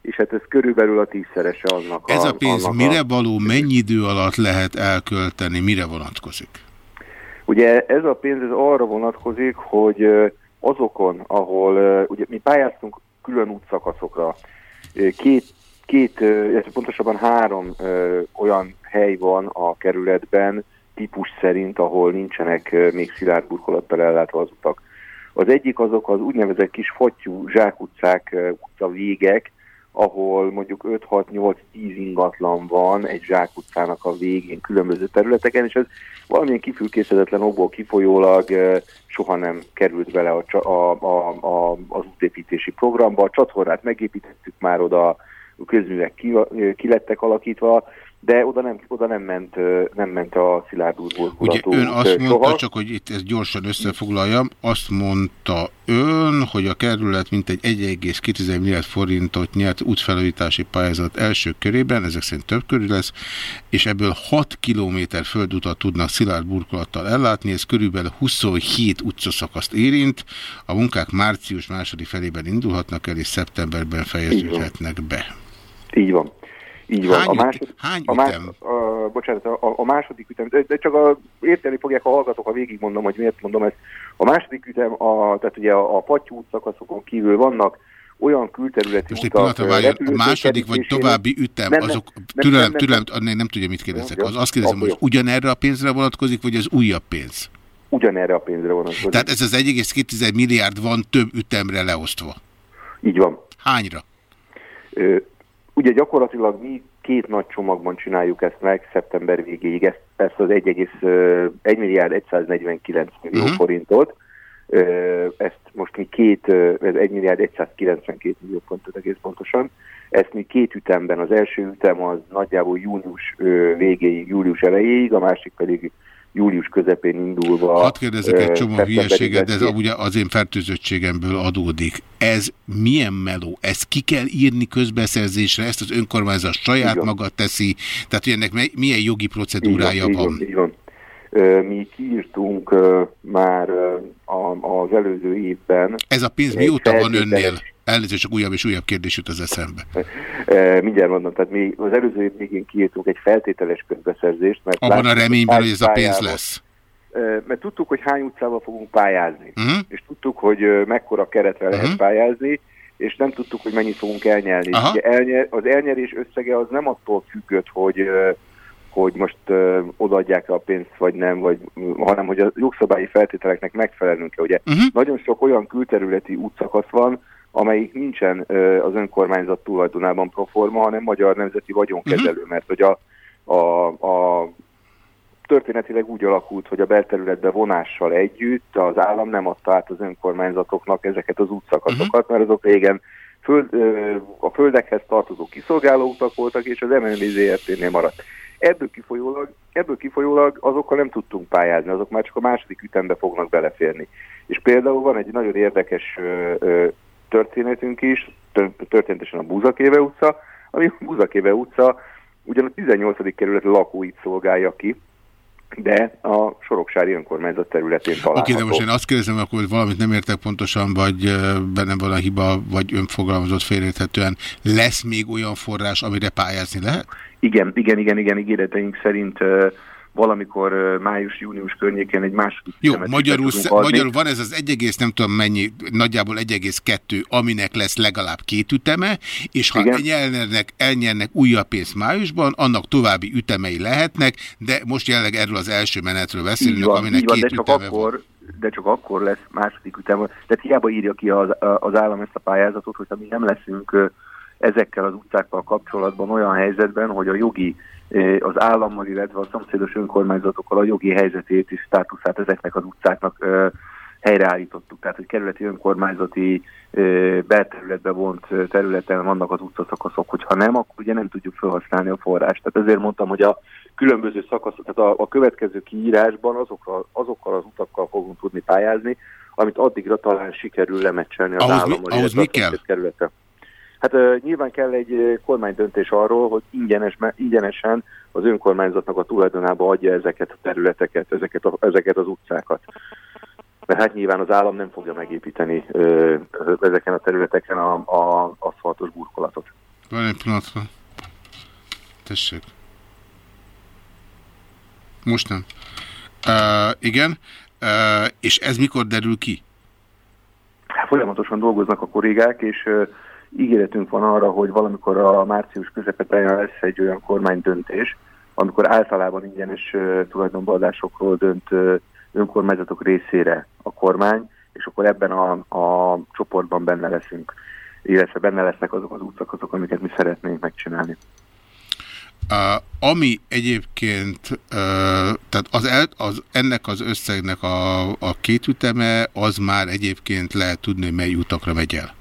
És hát ez körülbelül a tízszerese annak Ez a, a pénz annak mire a, való, mennyi idő alatt lehet elkölteni, mire vonatkozik? Ugye ez a pénz ez arra vonatkozik, hogy azokon, ahol ugye mi pályáztunk külön útszakaszokra, két, két illetve pontosabban három olyan hely van a kerületben, típus szerint, ahol nincsenek még szilárd burkolattal ellátva az utak. Az egyik azok az úgynevezett kis fattyú zsákutcák, utca végek, ahol mondjuk 5-6-8-10 ingatlan van egy zsákutcának a végén különböző területeken, és ez valamilyen kifülkészedetlen okból kifolyólag soha nem került bele a, a, a, a, az útépítési programba. A csatornát megépítettük már oda, közművek ki, ki lettek alakítva, de oda nem, oda nem ment, nem ment a szilárd Ugye útburkolatú ön azt ö, mondta, soha. csak hogy itt ezt gyorsan összefoglaljam, azt mondta ön, hogy a kerület mintegy 1,2 milliárd forintot nyert útfelújítási pályázat első körében, ezek szerint több körül lesz, és ebből 6 kilométer földutat tudnak szilárd burkolattal ellátni, ez körülbelül 27 utcaszakaszt érint, a munkák március második felében indulhatnak el, és szeptemberben fejeződhetnek be. Így van. Így van. Hány a második, hány a, más, ütem? a, bocsánat, a, a második ütem, de, de csak a, érteni fogják, ha hallgatok, ha végigmondom, hogy miért mondom ezt. A második ütem, a, tehát ugye a, a pattyú útszakaszokon kívül vannak olyan külterületi Most egy pillanatra várjon, a második vagy további ütem, Nem, azok, nem, türelem, nem, nem, türelem, nem, nem tudja, mit kérdezek. Az azt kérdezem, hogy ugyanerre a pénzre vonatkozik, vagy az újabb pénz? Ugyanerre a pénzre vonatkozik. Tehát ez az 1,2 milliárd van több ütemre leosztva. Így van. Hányra? Ö, ugye gyakorlatilag mi két nagy csomagban csináljuk ezt meg szeptember végéig, ezt, ezt az 1,1 milliárd 149 millió Mhm. uh-huh. forintot. Ezt most mi két, ez 1 milliárd 192 millió forintot egész pontosan. Ezt mi két ütemben, az első ütem az nagyjából június végéig, július elejéig, a másik pedig július közepén indulva. Hadd kérdezek egy csomó hülyeséget, de ez ugye az én fertőzöttségemből adódik. Ez milyen meló? Ezt ki kell írni közbeszerzésre, ezt az önkormányzat saját Igen. maga teszi, tehát hogy ennek milyen jogi procedúrája így van? van. Ö, Mi kiírtunk már az előző évben. Ez a pénz mióta van önnél? Elnézést, csak újabb és újabb kérdés jut az eszembe. Ö, Mindjárt mondom, tehát mi az előző év végén kiírtunk egy feltételes közbeszerzést. Mert Abban a reményben, hogy ez a pénz lesz. Ö, Mert tudtuk, hogy hány utcával fogunk pályázni. Uh-huh. És tudtuk, hogy mekkora keretre lehet Mhm. pályázni, és nem tudtuk, hogy mennyit fogunk elnyerni. Aha. Ugye elnyer, az elnyerés összege az nem attól függött, hogy hogy most ö, odaadják a pénzt, vagy nem, vagy, hanem hogy a jogszabályi feltételeknek megfelelünk-e. Ugye uh-huh. nagyon sok olyan külterületi útszakasz van, amelyik nincsen az önkormányzat tulajdonában proforma, hanem magyar nemzeti vagyonkezelő, uh-huh. mert hogy a, a, a történetileg úgy alakult, hogy a belterületbe vonással együtt az állam nem adta át az önkormányzatoknak ezeket az útszakaszokat, mert azok régen föld, a földekhez tartozó kiszolgáló utak voltak, és az MNB ZRT-nél maradt. Ebből kifolyólag, ebből kifolyólag azokkal nem tudtunk pályázni, azok már csak a második ütembe fognak beleférni. És például van egy nagyon érdekes történetünk is, tör- történetesen a Búzakéve utca, ami a Búzakéve utca ugyan a 18. kerület lakóit szolgálja ki, de a Soroksári önkormányzat területén Oké, található. de most én azt kérdezem, akkor hogy valamit nem értek pontosan, vagy bennem van a hiba, vagy önfogalmazott félérthetően. Lesz még olyan forrás, amire pályázni lehet? Igen, igen, igen, igen, ígéreteink szerint valamikor május-június környékén egy második Jó, magyarul, magyarul van ez az 1, nem tudom mennyi, nagyjából 1,2, aminek lesz legalább két üteme, és ha elnyernek, elnyernek újabb pénzt májusban, annak további ütemei lehetnek, de most jelenleg erről az első menetről beszélünk, Így van, aminek így van, két de csak, üteme akkor, van. de csak akkor lesz második ütem. Tehát hiába írja ki az, az állam ezt a pályázatot, hogyha mi nem leszünk ezekkel az utcákkal kapcsolatban olyan helyzetben, hogy a jogi az állammal, illetve a szomszédos önkormányzatokkal a jogi helyzetét és státuszát ezeknek az utcáknak helyreállítottuk. Tehát, hogy kerületi önkormányzati belterületbe vont területen vannak az utcaszakaszok, hogyha nem, akkor ugye nem tudjuk felhasználni a forrást. Tehát ezért mondtam, hogy a különböző szakaszok, tehát a, a következő kiírásban azokra, azokkal az utakkal fogunk tudni pályázni, amit addigra talán sikerül lemecselni az Ahhoz mi- állammal. ahhoz mi kell? kerületen. Hát ö, nyilván kell egy ö, kormánydöntés arról, hogy ingyenes, ingyenesen az önkormányzatnak a tulajdonába adja ezeket a területeket, ezeket, a, ezeket az utcákat. Mert hát nyilván az állam nem fogja megépíteni ö, ezeken a területeken a, a aszfaltos burkolatot. Van egy pillanatra. Tessék. Most nem. Uh, igen. Uh, és ez mikor derül ki? Hát Folyamatosan dolgoznak a kollégák, és ö, ígéretünk van arra, hogy valamikor a március közepetén lesz egy olyan kormánydöntés, amikor általában ingyenes tulajdonbeadásokról dönt önkormányzatok részére a kormány, és akkor ebben a, a csoportban benne leszünk, illetve benne lesznek azok az útszakaszok, amiket mi szeretnénk megcsinálni. Uh, ami egyébként, uh, tehát az, el, az ennek az összegnek a, a két üteme, az már egyébként lehet tudni, hogy mely utakra megy el.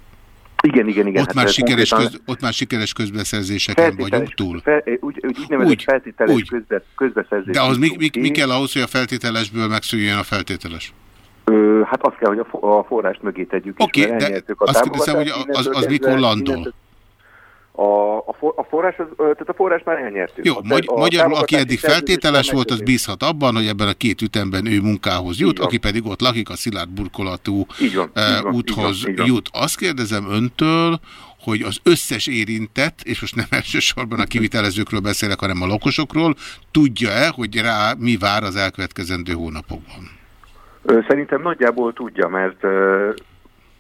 Igen, igen, igen. Ott, hát már, sikeres konkrétan köz, ott már sikeres közbeszerzéseken vagyunk túl. Fel, úgy, úgy, úgynevezett Úgy, feltételes úgy. Közbe, közbeszerzés. De az mi, mi, mi kell ahhoz, hogy a feltételesből megszűnjön a feltételes? Ö, hát azt kell, hogy a, fo- a forrást mögé tegyük. Oké, mert de azt kérdezem, hogy az, az mikor landol? A, a, for, a forrás, az, tehát a forrás már elnyertük. Jó, magy a magyarul, aki eddig feltételes volt, az bízhat abban, hogy ebben a két ütemben ő munkához jut, aki pedig ott lakik, a szilárd burkolatú Így van, eh, így van, úthoz így van, így van. jut. Azt kérdezem öntől, hogy az összes érintett, és most nem elsősorban a kivitelezőkről beszélek, hanem a lakosokról, tudja-e, hogy rá mi vár az elkövetkezendő hónapokban? Szerintem nagyjából tudja, mert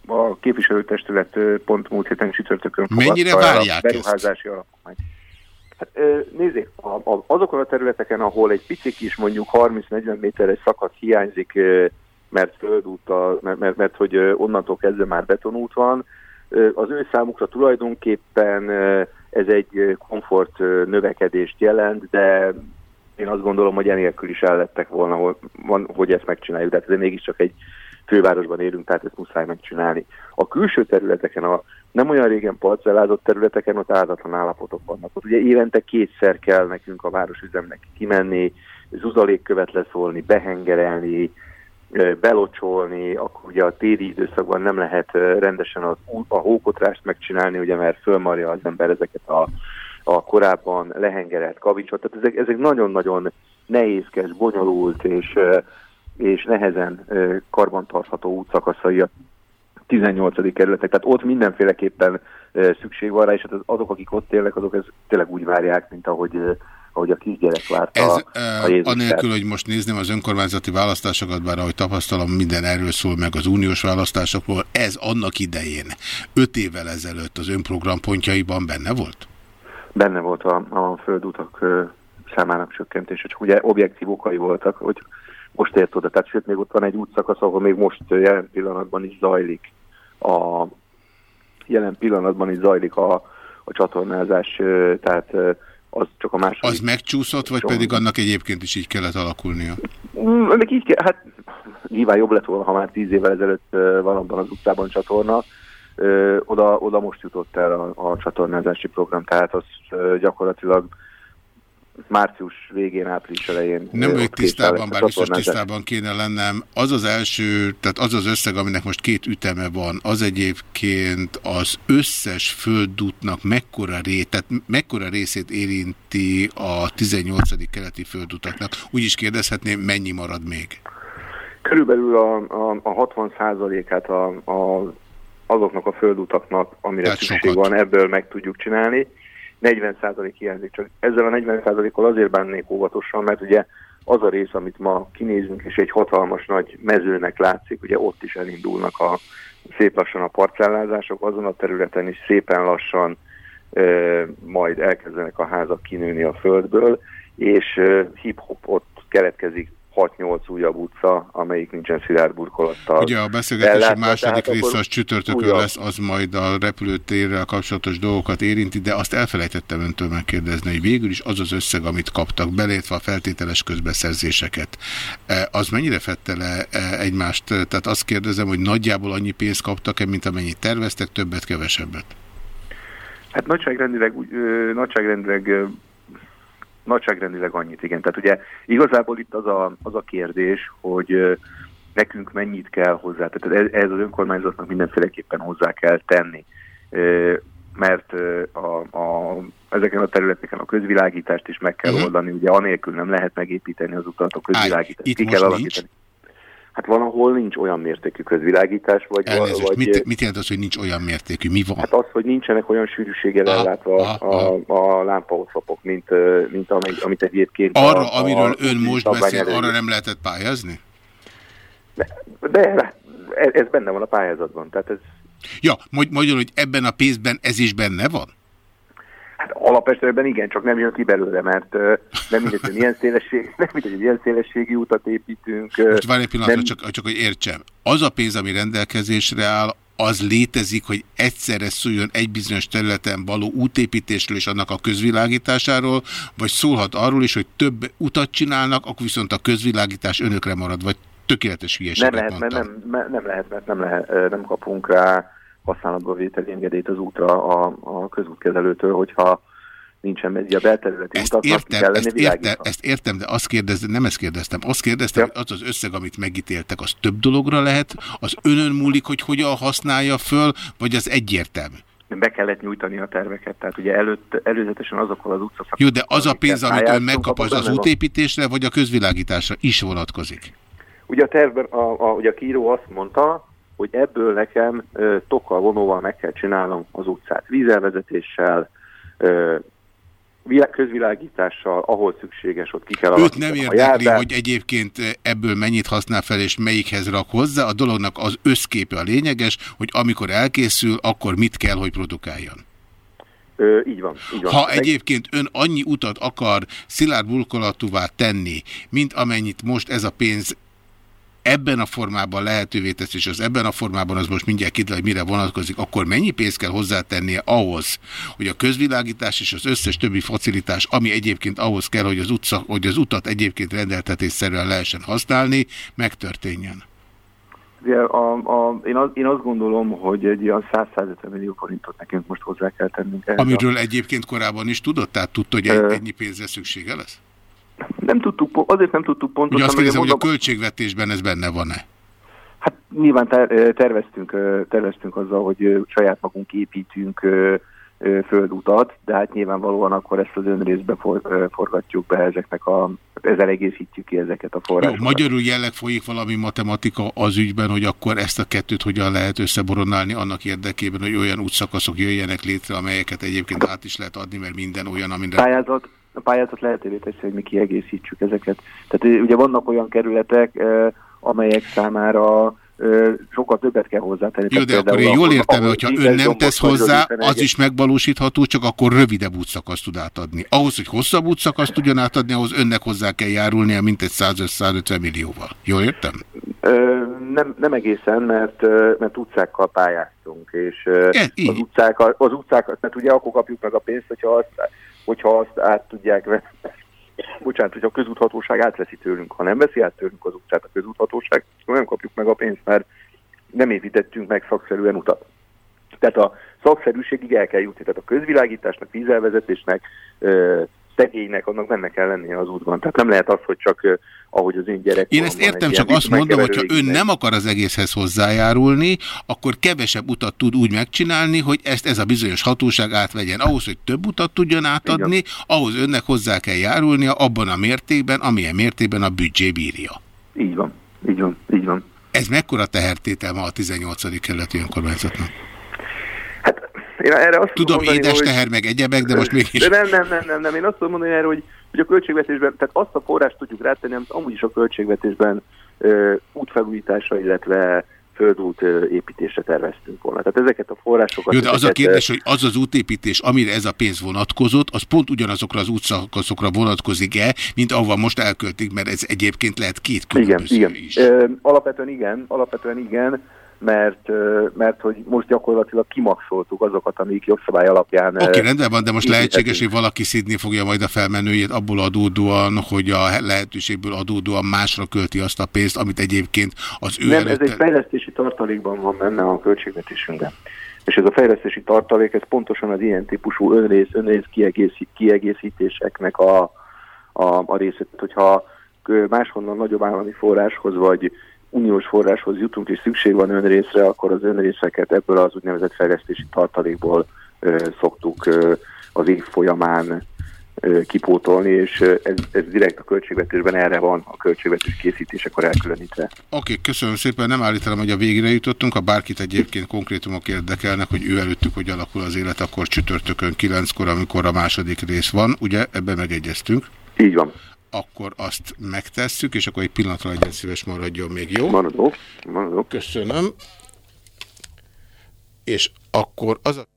a képviselőtestület pont múlt héten csütörtökön Mennyire el várják a beruházási alapokmányt. Hát, ö, nézzék, a, a, azokon a területeken, ahol egy picik is mondjuk 30-40 méteres szakasz hiányzik, mert földúttal, mert, mert, mert hogy onnantól kezdve már betonút van, az ő számukra tulajdonképpen ez egy komfort növekedést jelent, de én azt gondolom, hogy enélkül is ellettek volna, hogy, van, hogy ezt megcsináljuk. De hát ez mégiscsak egy fővárosban élünk, tehát ezt muszáj megcsinálni. A külső területeken, a nem olyan régen parcellázott területeken ott áldatlan állapotok vannak. Ott ugye évente kétszer kell nekünk a városüzemnek kimenni, zuzalékkövet leszólni, behengerelni, belocsolni, akkor ugye a téli időszakban nem lehet rendesen ú- a hókotrást megcsinálni, ugye mert fölmarja az ember ezeket a, a korábban lehengerelt kavicsot. Tehát ezek, ezek nagyon-nagyon nehézkes, bonyolult és, és nehezen karbantartható útszakaszai a 18. kerületek, tehát ott mindenféleképpen szükség van rá, és hát az- azok, akik ott élnek, azok ez tényleg úgy várják, mint ahogy, ahogy a kisgyerek várta Ez, a, a Jézus anélkül, hogy most nézném az önkormányzati választásokat, bár ahogy tapasztalom, minden erről szól, meg az uniós választásokról, ez annak idején, öt évvel ezelőtt az önprogram pontjaiban benne volt? benne volt a, a földutak számának csökkentése, csak ugye objektív okai voltak, hogy most ért oda. Tehát sőt, még ott van egy útszakasz, ahol még most jelen pillanatban is zajlik a jelen pillanatban is zajlik a, a csatornázás, tehát az csak a második. Az megcsúszott, vagy pedig annak egyébként is így kellett alakulnia? Mm, Ennek így kell, hát nyilván jobb lett volna, ha már tíz évvel ezelőtt van abban az utcában csatorna. Oda, oda most jutott el a, a csatornázási program, tehát az gyakorlatilag március végén, április elején. Nem vagyok tisztában, bár biztos tisztában kéne lennem. Az az első, tehát az az összeg, aminek most két üteme van, az egyébként az összes földútnak mekkora, ré, tehát mekkora részét érinti a 18. keleti földutaknak. Úgy is kérdezhetném, mennyi marad még? Körülbelül a, a, a 60 százalékát a, a, azoknak a földutaknak, amire Tehát szükség sokat. van, ebből meg tudjuk csinálni. 40 százalék hiányzik, csak ezzel a 40 százalékkal azért bánnék óvatosan, mert ugye az a rész, amit ma kinézünk, és egy hatalmas nagy mezőnek látszik, ugye ott is elindulnak a szép lassan a parcellázások, azon a területen is szépen lassan ö, majd elkezdenek a házak kinőni a földből, és hip-hop ott keletkezik 6-8 újabb utca, amelyik nincsen szilárd burkolattal. Ugye a beszélgetés ellátva, második része az csütörtökön újabb- lesz, az majd a repülőtérrel kapcsolatos dolgokat érinti, de azt elfelejtettem öntől megkérdezni, hogy végül is az az összeg, amit kaptak, belétve a feltételes közbeszerzéseket, e, az mennyire fette le e, egymást? Tehát azt kérdezem, hogy nagyjából annyi pénzt kaptak-e, mint amennyit terveztek, többet, kevesebbet? Hát nagyságrendileg, nagyságrendileg, nagyságrendileg annyit, igen. Tehát ugye igazából itt az a, az a kérdés, hogy nekünk mennyit kell hozzá, tehát ez, az önkormányzatnak mindenféleképpen hozzá kell tenni. Mert a, a, ezeken a területeken a közvilágítást is meg kell Mhm. oldani, ugye anélkül nem lehet megépíteni az utat, a közvilágítást itt ki kell nincs? Hát van, ahol nincs olyan mértékű közvilágítás, vagy, Elnézést, vagy mit, mit jelent az, hogy nincs olyan mértékű? Mi van? Hát az, hogy nincsenek olyan sűrűséggel ellátva aha, a, a lámpaoszlopok, mint, mint amely, amit egyébként... Arra, a, amiről a, ön most beszél, arra nem lehetett pályázni? De ez, ez benne van a pályázatban, tehát ez... Ja, magyarul, hogy ebben a pénzben ez is benne van? Hát alapesetben igen, csak nem jön ki belőle, mert nem mindegy, hogy milyen szélesség, nem mindegy, hogy milyen szélességi utat építünk. Most várj egy pillanatra, nem- csak, csak hogy értsem. Az a pénz, ami rendelkezésre áll, az létezik, hogy egyszerre szóljon egy bizonyos területen való útépítésről és annak a közvilágításáról, vagy szólhat arról is, hogy több utat csinálnak, akkor viszont a közvilágítás önökre marad, vagy tökéletes Nem hülyeséget lehet, mert nem, nem lehet, mert nem, lehet, nem kapunk rá használatba vételi engedélyt az útra a, a közútkezelőtől, hogyha nincsen mezzi a belterületi Ezt utaknak, kell értem, ezt, értem, ezt értem, de azt kérdeztem, nem ezt kérdeztem, azt kérdeztem, hogy az az összeg, amit megítéltek, az több dologra lehet, az önön múlik, hogy hogyan használja föl, vagy az egyértelmű? Be kellett nyújtani a terveket, tehát ugye előtt, előzetesen azokkal az utcaszakon. Jó, de az a pénz, amit ön megkap, az az útépítésre, vagy a közvilágításra is vonatkozik? Ugye a tervben a, a, ugye a kiíró azt mondta, hogy ebből nekem ö, tokkal vonóval meg kell csinálnom az utcát. Vízelvezetéssel, ö, vilá- közvilágítással, ahol szükséges, ott ki kell Őt nem érdekli, hogy egyébként ebből mennyit használ fel, és melyikhez rak hozzá. A dolognak az összképe a lényeges, hogy amikor elkészül, akkor mit kell, hogy produkáljon. Ö, így van, így van. Ha egyébként ön annyi utat akar szilárd burkolatúvá tenni, mint amennyit most ez a pénz ebben a formában lehetővé tesz, és az ebben a formában az most mindjárt kiderül, hogy mire vonatkozik, akkor mennyi pénzt kell hozzátennie ahhoz, hogy a közvilágítás és az összes többi facilitás, ami egyébként ahhoz kell, hogy az, utca, hogy az utat egyébként rendeltetésszerűen lehessen használni, megtörténjen. Ugye a, a, én, az, én azt gondolom, hogy egy olyan 100-150 millió forintot nekünk most hozzá kell tennünk. ehhez a- Amiről egyébként korábban is tudott, tehát tudta, hogy ennyi pénzre szüksége lesz? Nem tudtuk, azért nem tudtuk pontosan. Ugye azt kérdezem, hogy a költségvetésben ez benne van-e? Hát nyilván ter- terveztünk, terveztünk azzal, hogy saját magunk építünk földutat, de hát nyilvánvalóan akkor ezt az önrészbe for, forgatjuk be ezeknek a, ezzel egészítjük ki ezeket a Jó, forrásokat. magyarul jelleg folyik valami matematika az ügyben, hogy akkor ezt a kettőt hogyan lehet összeboronálni annak érdekében, hogy olyan útszakaszok jöjjenek létre, amelyeket egyébként át is lehet adni, mert minden olyan, amire... pályázat, a pályázat lehetővé teszi, hogy mi kiegészítsük ezeket. Tehát ugye vannak olyan kerületek, amelyek számára sokkal többet kell hozzátenni. Jó, de akkor én jól értem, hogyha ön nem tesz hozzá, az is megvalósítható, csak akkor rövidebb útszakaszt tud átadni. Ahhoz, hogy hosszabb útszakaszt tudjon átadni, ahhoz önnek hozzá kell járulnia, mint egy 150 millióval. Jól értem? Ö, nem, nem egészen, mert, mert utcákkal pályáztunk, és az, utcák, az utcákat, mert ugye akkor kapjuk meg a pénzt, hogyha azt, hogyha azt át tudják venni. Bocsánat, hogyha a közúthatóság átveszi tőlünk. Ha nem veszi át tőlünk az utcát a közúthatóság, akkor nem kapjuk meg a pénzt, mert nem építettünk meg szakszerűen utat. Tehát a szakszerűségig el kell jutni. Tehát a közvilágításnak, vízelvezetésnek, szegénynek, annak benne kell lennie az útban. Tehát nem lehet az, hogy csak ahogy az ön gyerek. Én ezt értem, csak azt mondom, hogy ha ön nem akar az egészhez hozzájárulni, akkor kevesebb utat tud úgy megcsinálni, hogy ezt ez a bizonyos hatóság átvegyen. Ahhoz, hogy több utat tudjon átadni, ahhoz önnek hozzá kell járulnia abban a mértékben, amilyen mértékben a büdzsé bírja. Így van, így van, így van. Ez mekkora tehertétel ma a 18. kerületi önkormányzatnak? Én erre azt Tudom, mondani, édes hogy- teher meg egyebek, de most mégis... De nem, nem, nem, nem, nem. Én azt tudom mondani erre, hogy, hogy a költségvetésben, tehát azt a forrást tudjuk rátenni, amit amúgy is a költségvetésben ö, útfelújításra, illetve földút építésre terveztünk volna. Tehát ezeket a forrásokat... Jó, de az a kérdés, hogy az az útépítés, amire ez a pénz vonatkozott, az pont ugyanazokra az útszakaszokra vonatkozik-e, mint ahova most elköltik, mert ez egyébként lehet két Igen, különböző igen. is. Ö, alapvetően igen, alapvetően igen, mert, mert hogy most gyakorlatilag kimaxoltuk azokat, amik jogszabály alapján... Oké, ö, rendben van, de most lehetséges, hogy valaki szidni fogja majd a felmenőjét abból adódóan, hogy a lehetőségből adódóan másra költi azt a pénzt, amit egyébként az ő Nem, ez előtte... egy fejlesztési tartalékban van benne a költségvetésünkben. És ez a fejlesztési tartalék, ez pontosan az ilyen típusú önrész, önrész kiegészít, kiegészítéseknek a, a, a részét. Hogyha máshonnan nagyobb állami forráshoz, vagy uniós forráshoz jutunk, és szükség van önrészre, akkor az önrészeket ebből az úgynevezett fejlesztési tartalékból ö, szoktuk ö, az év folyamán ö, kipótolni, és ez, ez direkt a költségvetésben erre van a költségvetés készítésekor elkülönítve. Oké, köszönöm szépen, nem állítanám, hogy a végre jutottunk. Ha bárkit egyébként konkrétumok érdekelnek, hogy ő előttük hogy alakul az élet, akkor csütörtökön kilenckor, amikor a második rész van, ugye ebben megegyeztünk. Így van. Akkor azt megtesszük, és akkor egy pillanatra legyen szíves maradjon még, jó? Maradok, maradok. Köszönöm. És akkor az a...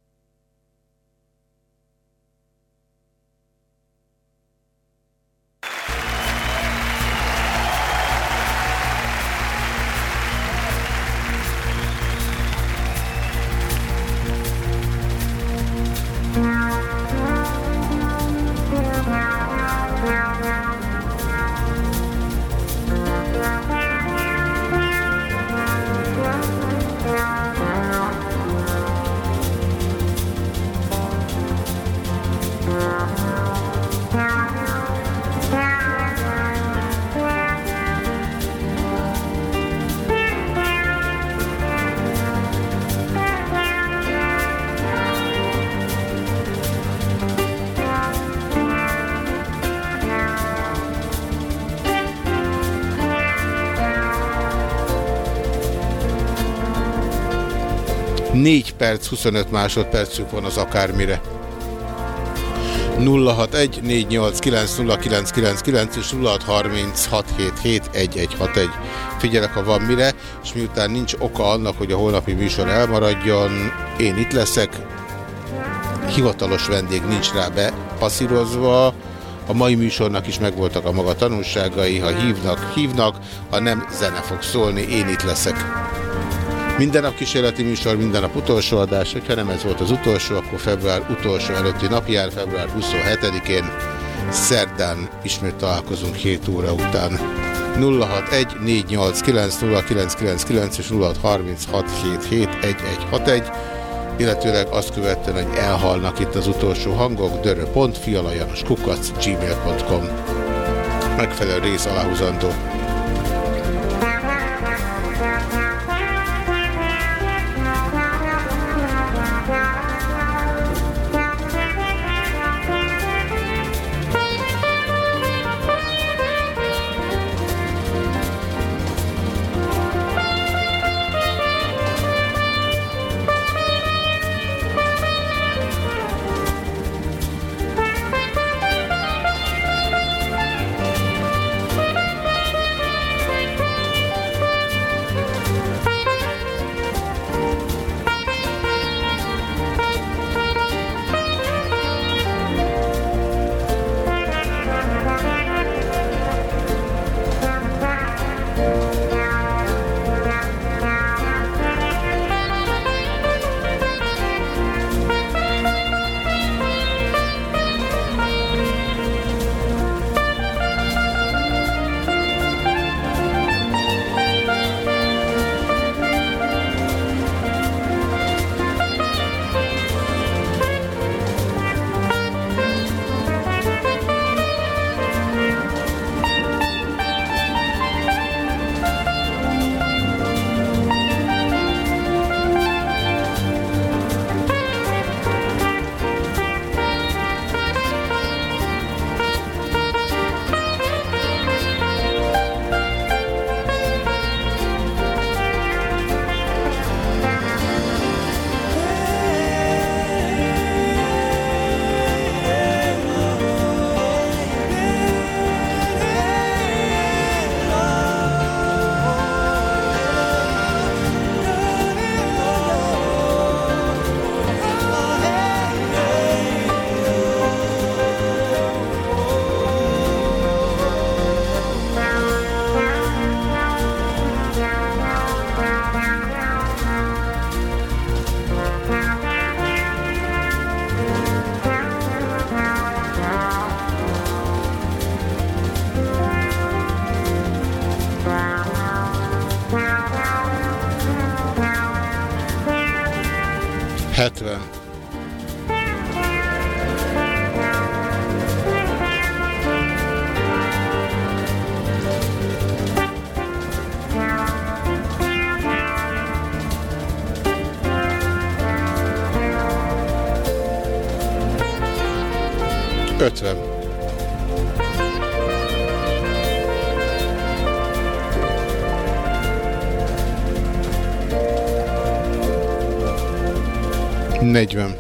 4 perc, 25 másodpercük van az akármire. 061 489 és 0636771161. Figyelek, ha van mire, és miután nincs oka annak, hogy a holnapi műsor elmaradjon, én itt leszek. Hivatalos vendég nincs rá bepasszírozva. A mai műsornak is megvoltak a maga tanulságai. Ha hívnak, hívnak. Ha nem, zene fog szólni. Én itt leszek. Minden nap kísérleti műsor, minden nap utolsó adás. Hogyha nem ez volt az utolsó, akkor február utolsó előtti napjár, február 27-én, szerdán ismét találkozunk 7 óra után. 061 489 és 0636771161, illetőleg azt követően, hogy elhalnak itt az utolsó hangok, dörö.fialajanoskukac gmail.com Megfelelő rész aláhúzandó. 40.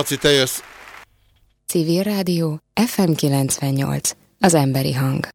Laci, te jössz. Civil Rádió, FM 98, az emberi hang.